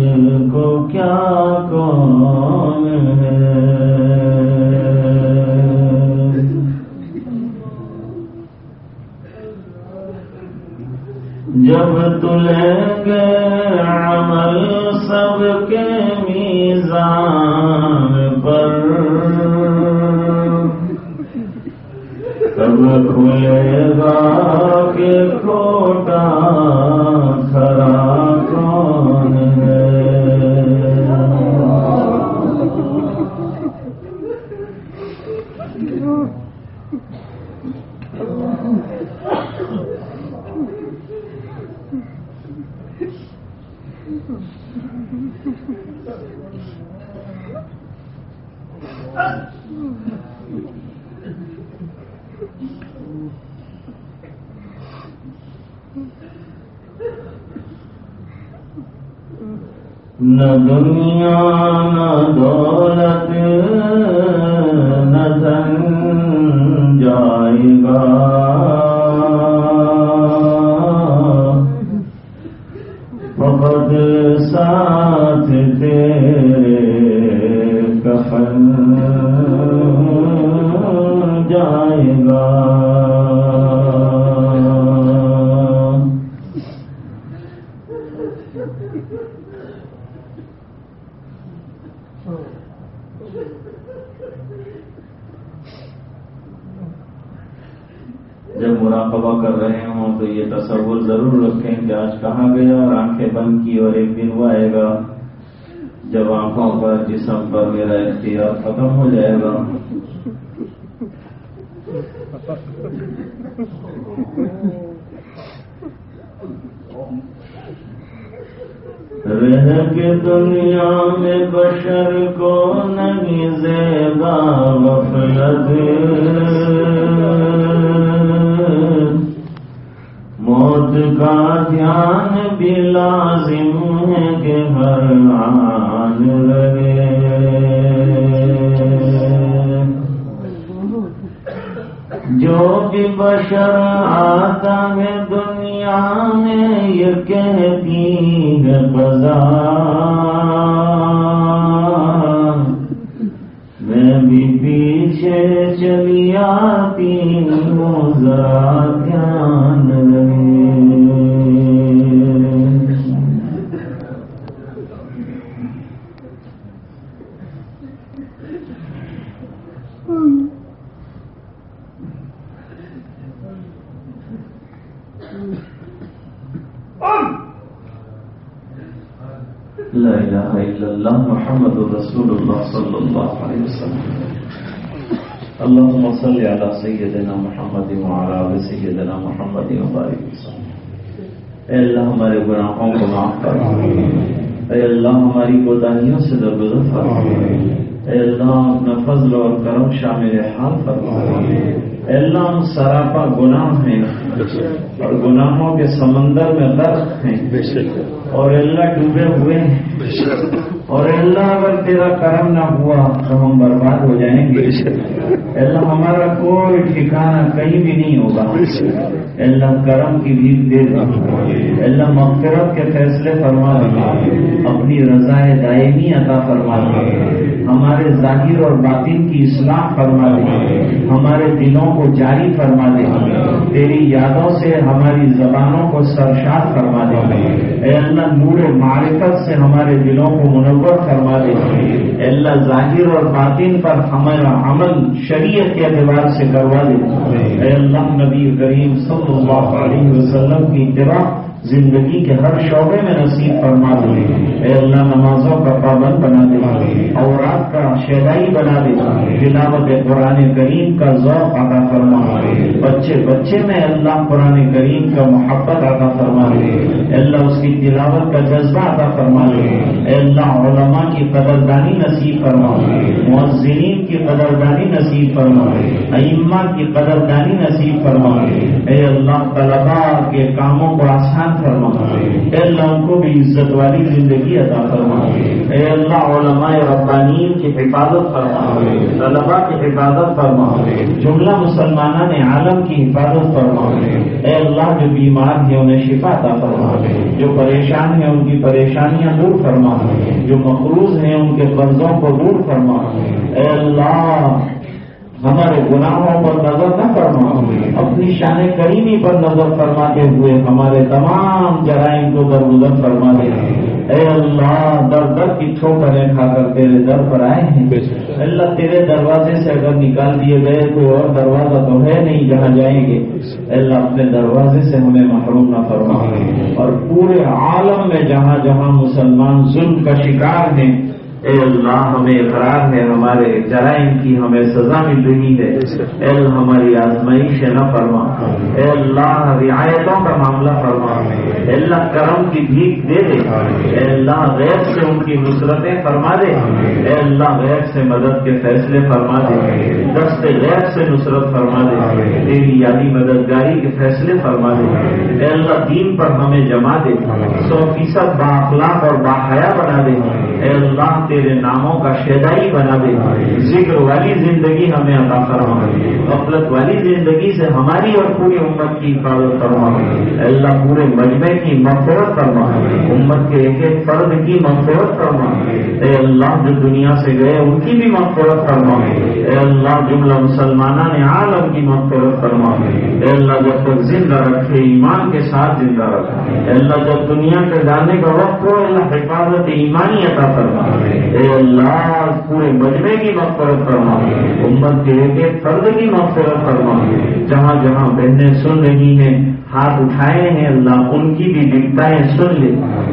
کو کیا کون جب تلیں گے سب کے میزان پر۔ کب کھلے گا کہ کھو نہ دنیا نہ دولت مراقبہ کر رہے ہوں تو یہ تصور ضرور رکھیں کہ آج کہاں گیا اور آنکھیں بند کی اور ایک دن وہ آئے گا جب آنکھوں پر جسم پر میرا اختیار ختم ہو جائے گا۔ رہ کے دنیا میں بشر کو نہیں زیبا غفلت۔ موت کا دھیان بھی لازم ہے کہ ہر آن لگے جو بھی بشر آتا ہے دنیا میں، یہ کہتی ہے بازار میں بھی پیچھے چلی آتی ہوں، ذرا دھیان لگے وسلم۔ اللهم صل على سيدنا محمد وعلى آل سيدنا محمد وبارك وسلم۔ اے اللہ ہمارے گناہوں کو معاف کر۔ اے اللہ ہماری کوتاہیوں سے درگزر فرما اے اللہ اپنا فضل اور کرم شامل حال فرما اے اللہ ہم سراپا گناہ ہیں اور گناہوں کے سمندر میں غرق ہیں۔ اور اللہ ڈوبے ہوئے ہیں۔ اور اللہ اگر تیرا کرم نہ ہوا تو ہم برباد ہو جائیں گے۔ اللہ ہمارا کوئی ٹھکانا کہیں بھی نہیں ہوگا۔ اللہ کرم کی بھی دے دے۔ اللہ مغفرت کے فیصلے فرما دے۔ اپنی رضا دائمی عطا فرما دے۔ ہمارے ظاہر اور باطن کی اصلاح فرما دے۔ ہمارے دلوں کو جاری فرما دے۔ تیری یادوں سے ہماری زبانوں کو سرشاد فرما دے۔ اے اللہ نور معرفت سے ہمارے دلوں کو منور فرما دے اے اللہ ظاہر اور باطن پر ہمارا عمل شریعت کے اعتبار سے کروا اے اللہ نبی کریم صلی اللہ علیہ وسلم کی اتباع زندگی کے ہر شعبے میں نصیب فرما دے۔ اے اللہ، نمازوں کا پابند بنا دے۔ اورات کا شیدائی بنا دے۔ تلاوت قرآن کریم کا ذوق عطا فرما۔ بچے بچے میں اللہ قرآن کریم کا محبت عطا فرما۔ دے اللہ، اس کی تلاوت کا جذبہ عطا فرما۔ دے اے اللہ، علماء کی قدردانی نصیب فرما۔ مؤذنین کی قدردانی نصیب فرما۔ ائمہ کی قدردانی نصیب فرما۔ اے اللہ، طلباء کے کاموں کو آسان اے اللہ ان کو بھی عزت والی زندگی عطا فرما۔ اے اللہ علماء ربانین کی حفاظت فرما۔ طلباء کی حفاظت فرما۔ جملہ مسلمان عالم کی حفاظت فرما۔ اے اللہ جو بیمار ہیں انہیں شفا عطا فرما۔ جو پریشان ہیں ان کی پریشانیاں دور فرما۔ جو مقروض ہیں ان کے قرضوں کو دور فرما۔ اے اللہ ہمارے گناہوں پر نظر نہ فرما۔ اپنی شان کریمی پر نظر فرماتے ہوئے ہمارے تمام جرائم کو درگزر فرما دے اے اللہ در در کی ٹھوکریں کھا کر تیرے در پر آئے ہیں۔ اللہ تیرے دروازے سے اگر نکال دیے گئے کوئی اور دروازہ تو ہے نہیں جہاں جائیں گے۔ اللہ اپنے دروازے سے ہمیں محروم نہ فرما۔ اور پورے عالم میں جہاں جہاں مسلمان ظلم کا شکار ہیں اے اللہ، ہمیں اقرار ہے، ہمارے جرائم کی ہمیں سزا مل رہی ہے۔ اے اللہ، ہماری آزمائش نہ فرما۔ اے اللہ، رعایتوں کا معاملہ فرما۔ اے اللہ، کرم کی بھیک دے دے۔ اے اللہ غیر سے ان کی نصرتیں فرما دے۔ اے اللہ غیر سے مدد کے فیصلے فرما دے۔ دست غیر سے نصرت فرما دے۔ تیری یادی مددگاری کے فیصلے فرما دے۔ اے اللہ، دین پر ہمیں جما دے۔ سو فیصد با اخلاق اور باحیا بنا دے۔ اے اللہ تیرے ناموں کا شیدائی بنا دے۔ ذکر والی زندگی ہمیں عطا فرما غفلت والی زندگی سے ہماری اور پوری امت کی حفاظت فرما اللہ، پورے مجمع کی مغفرت فرما امت کے ایک ایک فرد کی مغفرت فرما اے اللہ، جو دنیا سے گئے ان کی بھی مغفرت فرما اے اللہ، جملہ مسلمانہ نے عالم کی مغفرت فرما اے اللہ، جب تک زندہ رکھے، ایمان کے ساتھ زندہ رکھا اے اللہ، جب دنیا کے جانے کا وقت ہو اللہ، حفاظت، ایمانی عطا فرما اے اللہ، پورے مجمے کی مغفرت فرما امت کے ایک ایک فرد کی مغفرت فرما جہاں جہاں بہنیں سن رہی ہیں ہاتھ اٹھائے ہیں اللہ ان کی بھی بکتائیں سن لے۔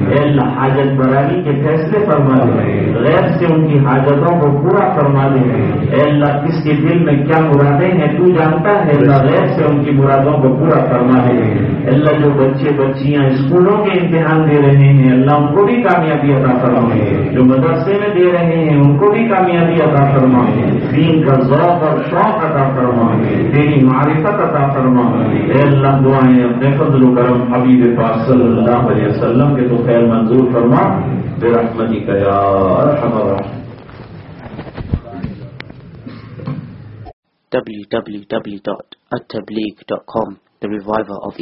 اے اللہ حاجت براری کے فیصلے فرما دے۔ غیر سے ان کی حاجتوں کو پورا فرما دے۔ اے اللہ کس کے دل میں کیا مرادیں ہیں؟ تو جانتا ہے۔ اللہ غیر سے ان کی مرادوں کو پورا فرما دے۔ اے اللہ جو بچے بچیاں اسکولوں کے امتحان دے رہے ہیں اللہ ان کو بھی کامیابی عطا فرما جو مدرسے میں دے رہے ہیں ان کو بھی کامیابی عطا فرما دین کا ذوق اور شوق عطا فرما تیری معرفت عطا فرما اے اللہ دعائیں اپنے فضل و کرم حبیب پاک صلی اللہ علیہ وسلم کے تو خیر منظور فرما، بے رحمتی کا یا ارحم الراحمین۔ www.attableek.com The Reviver of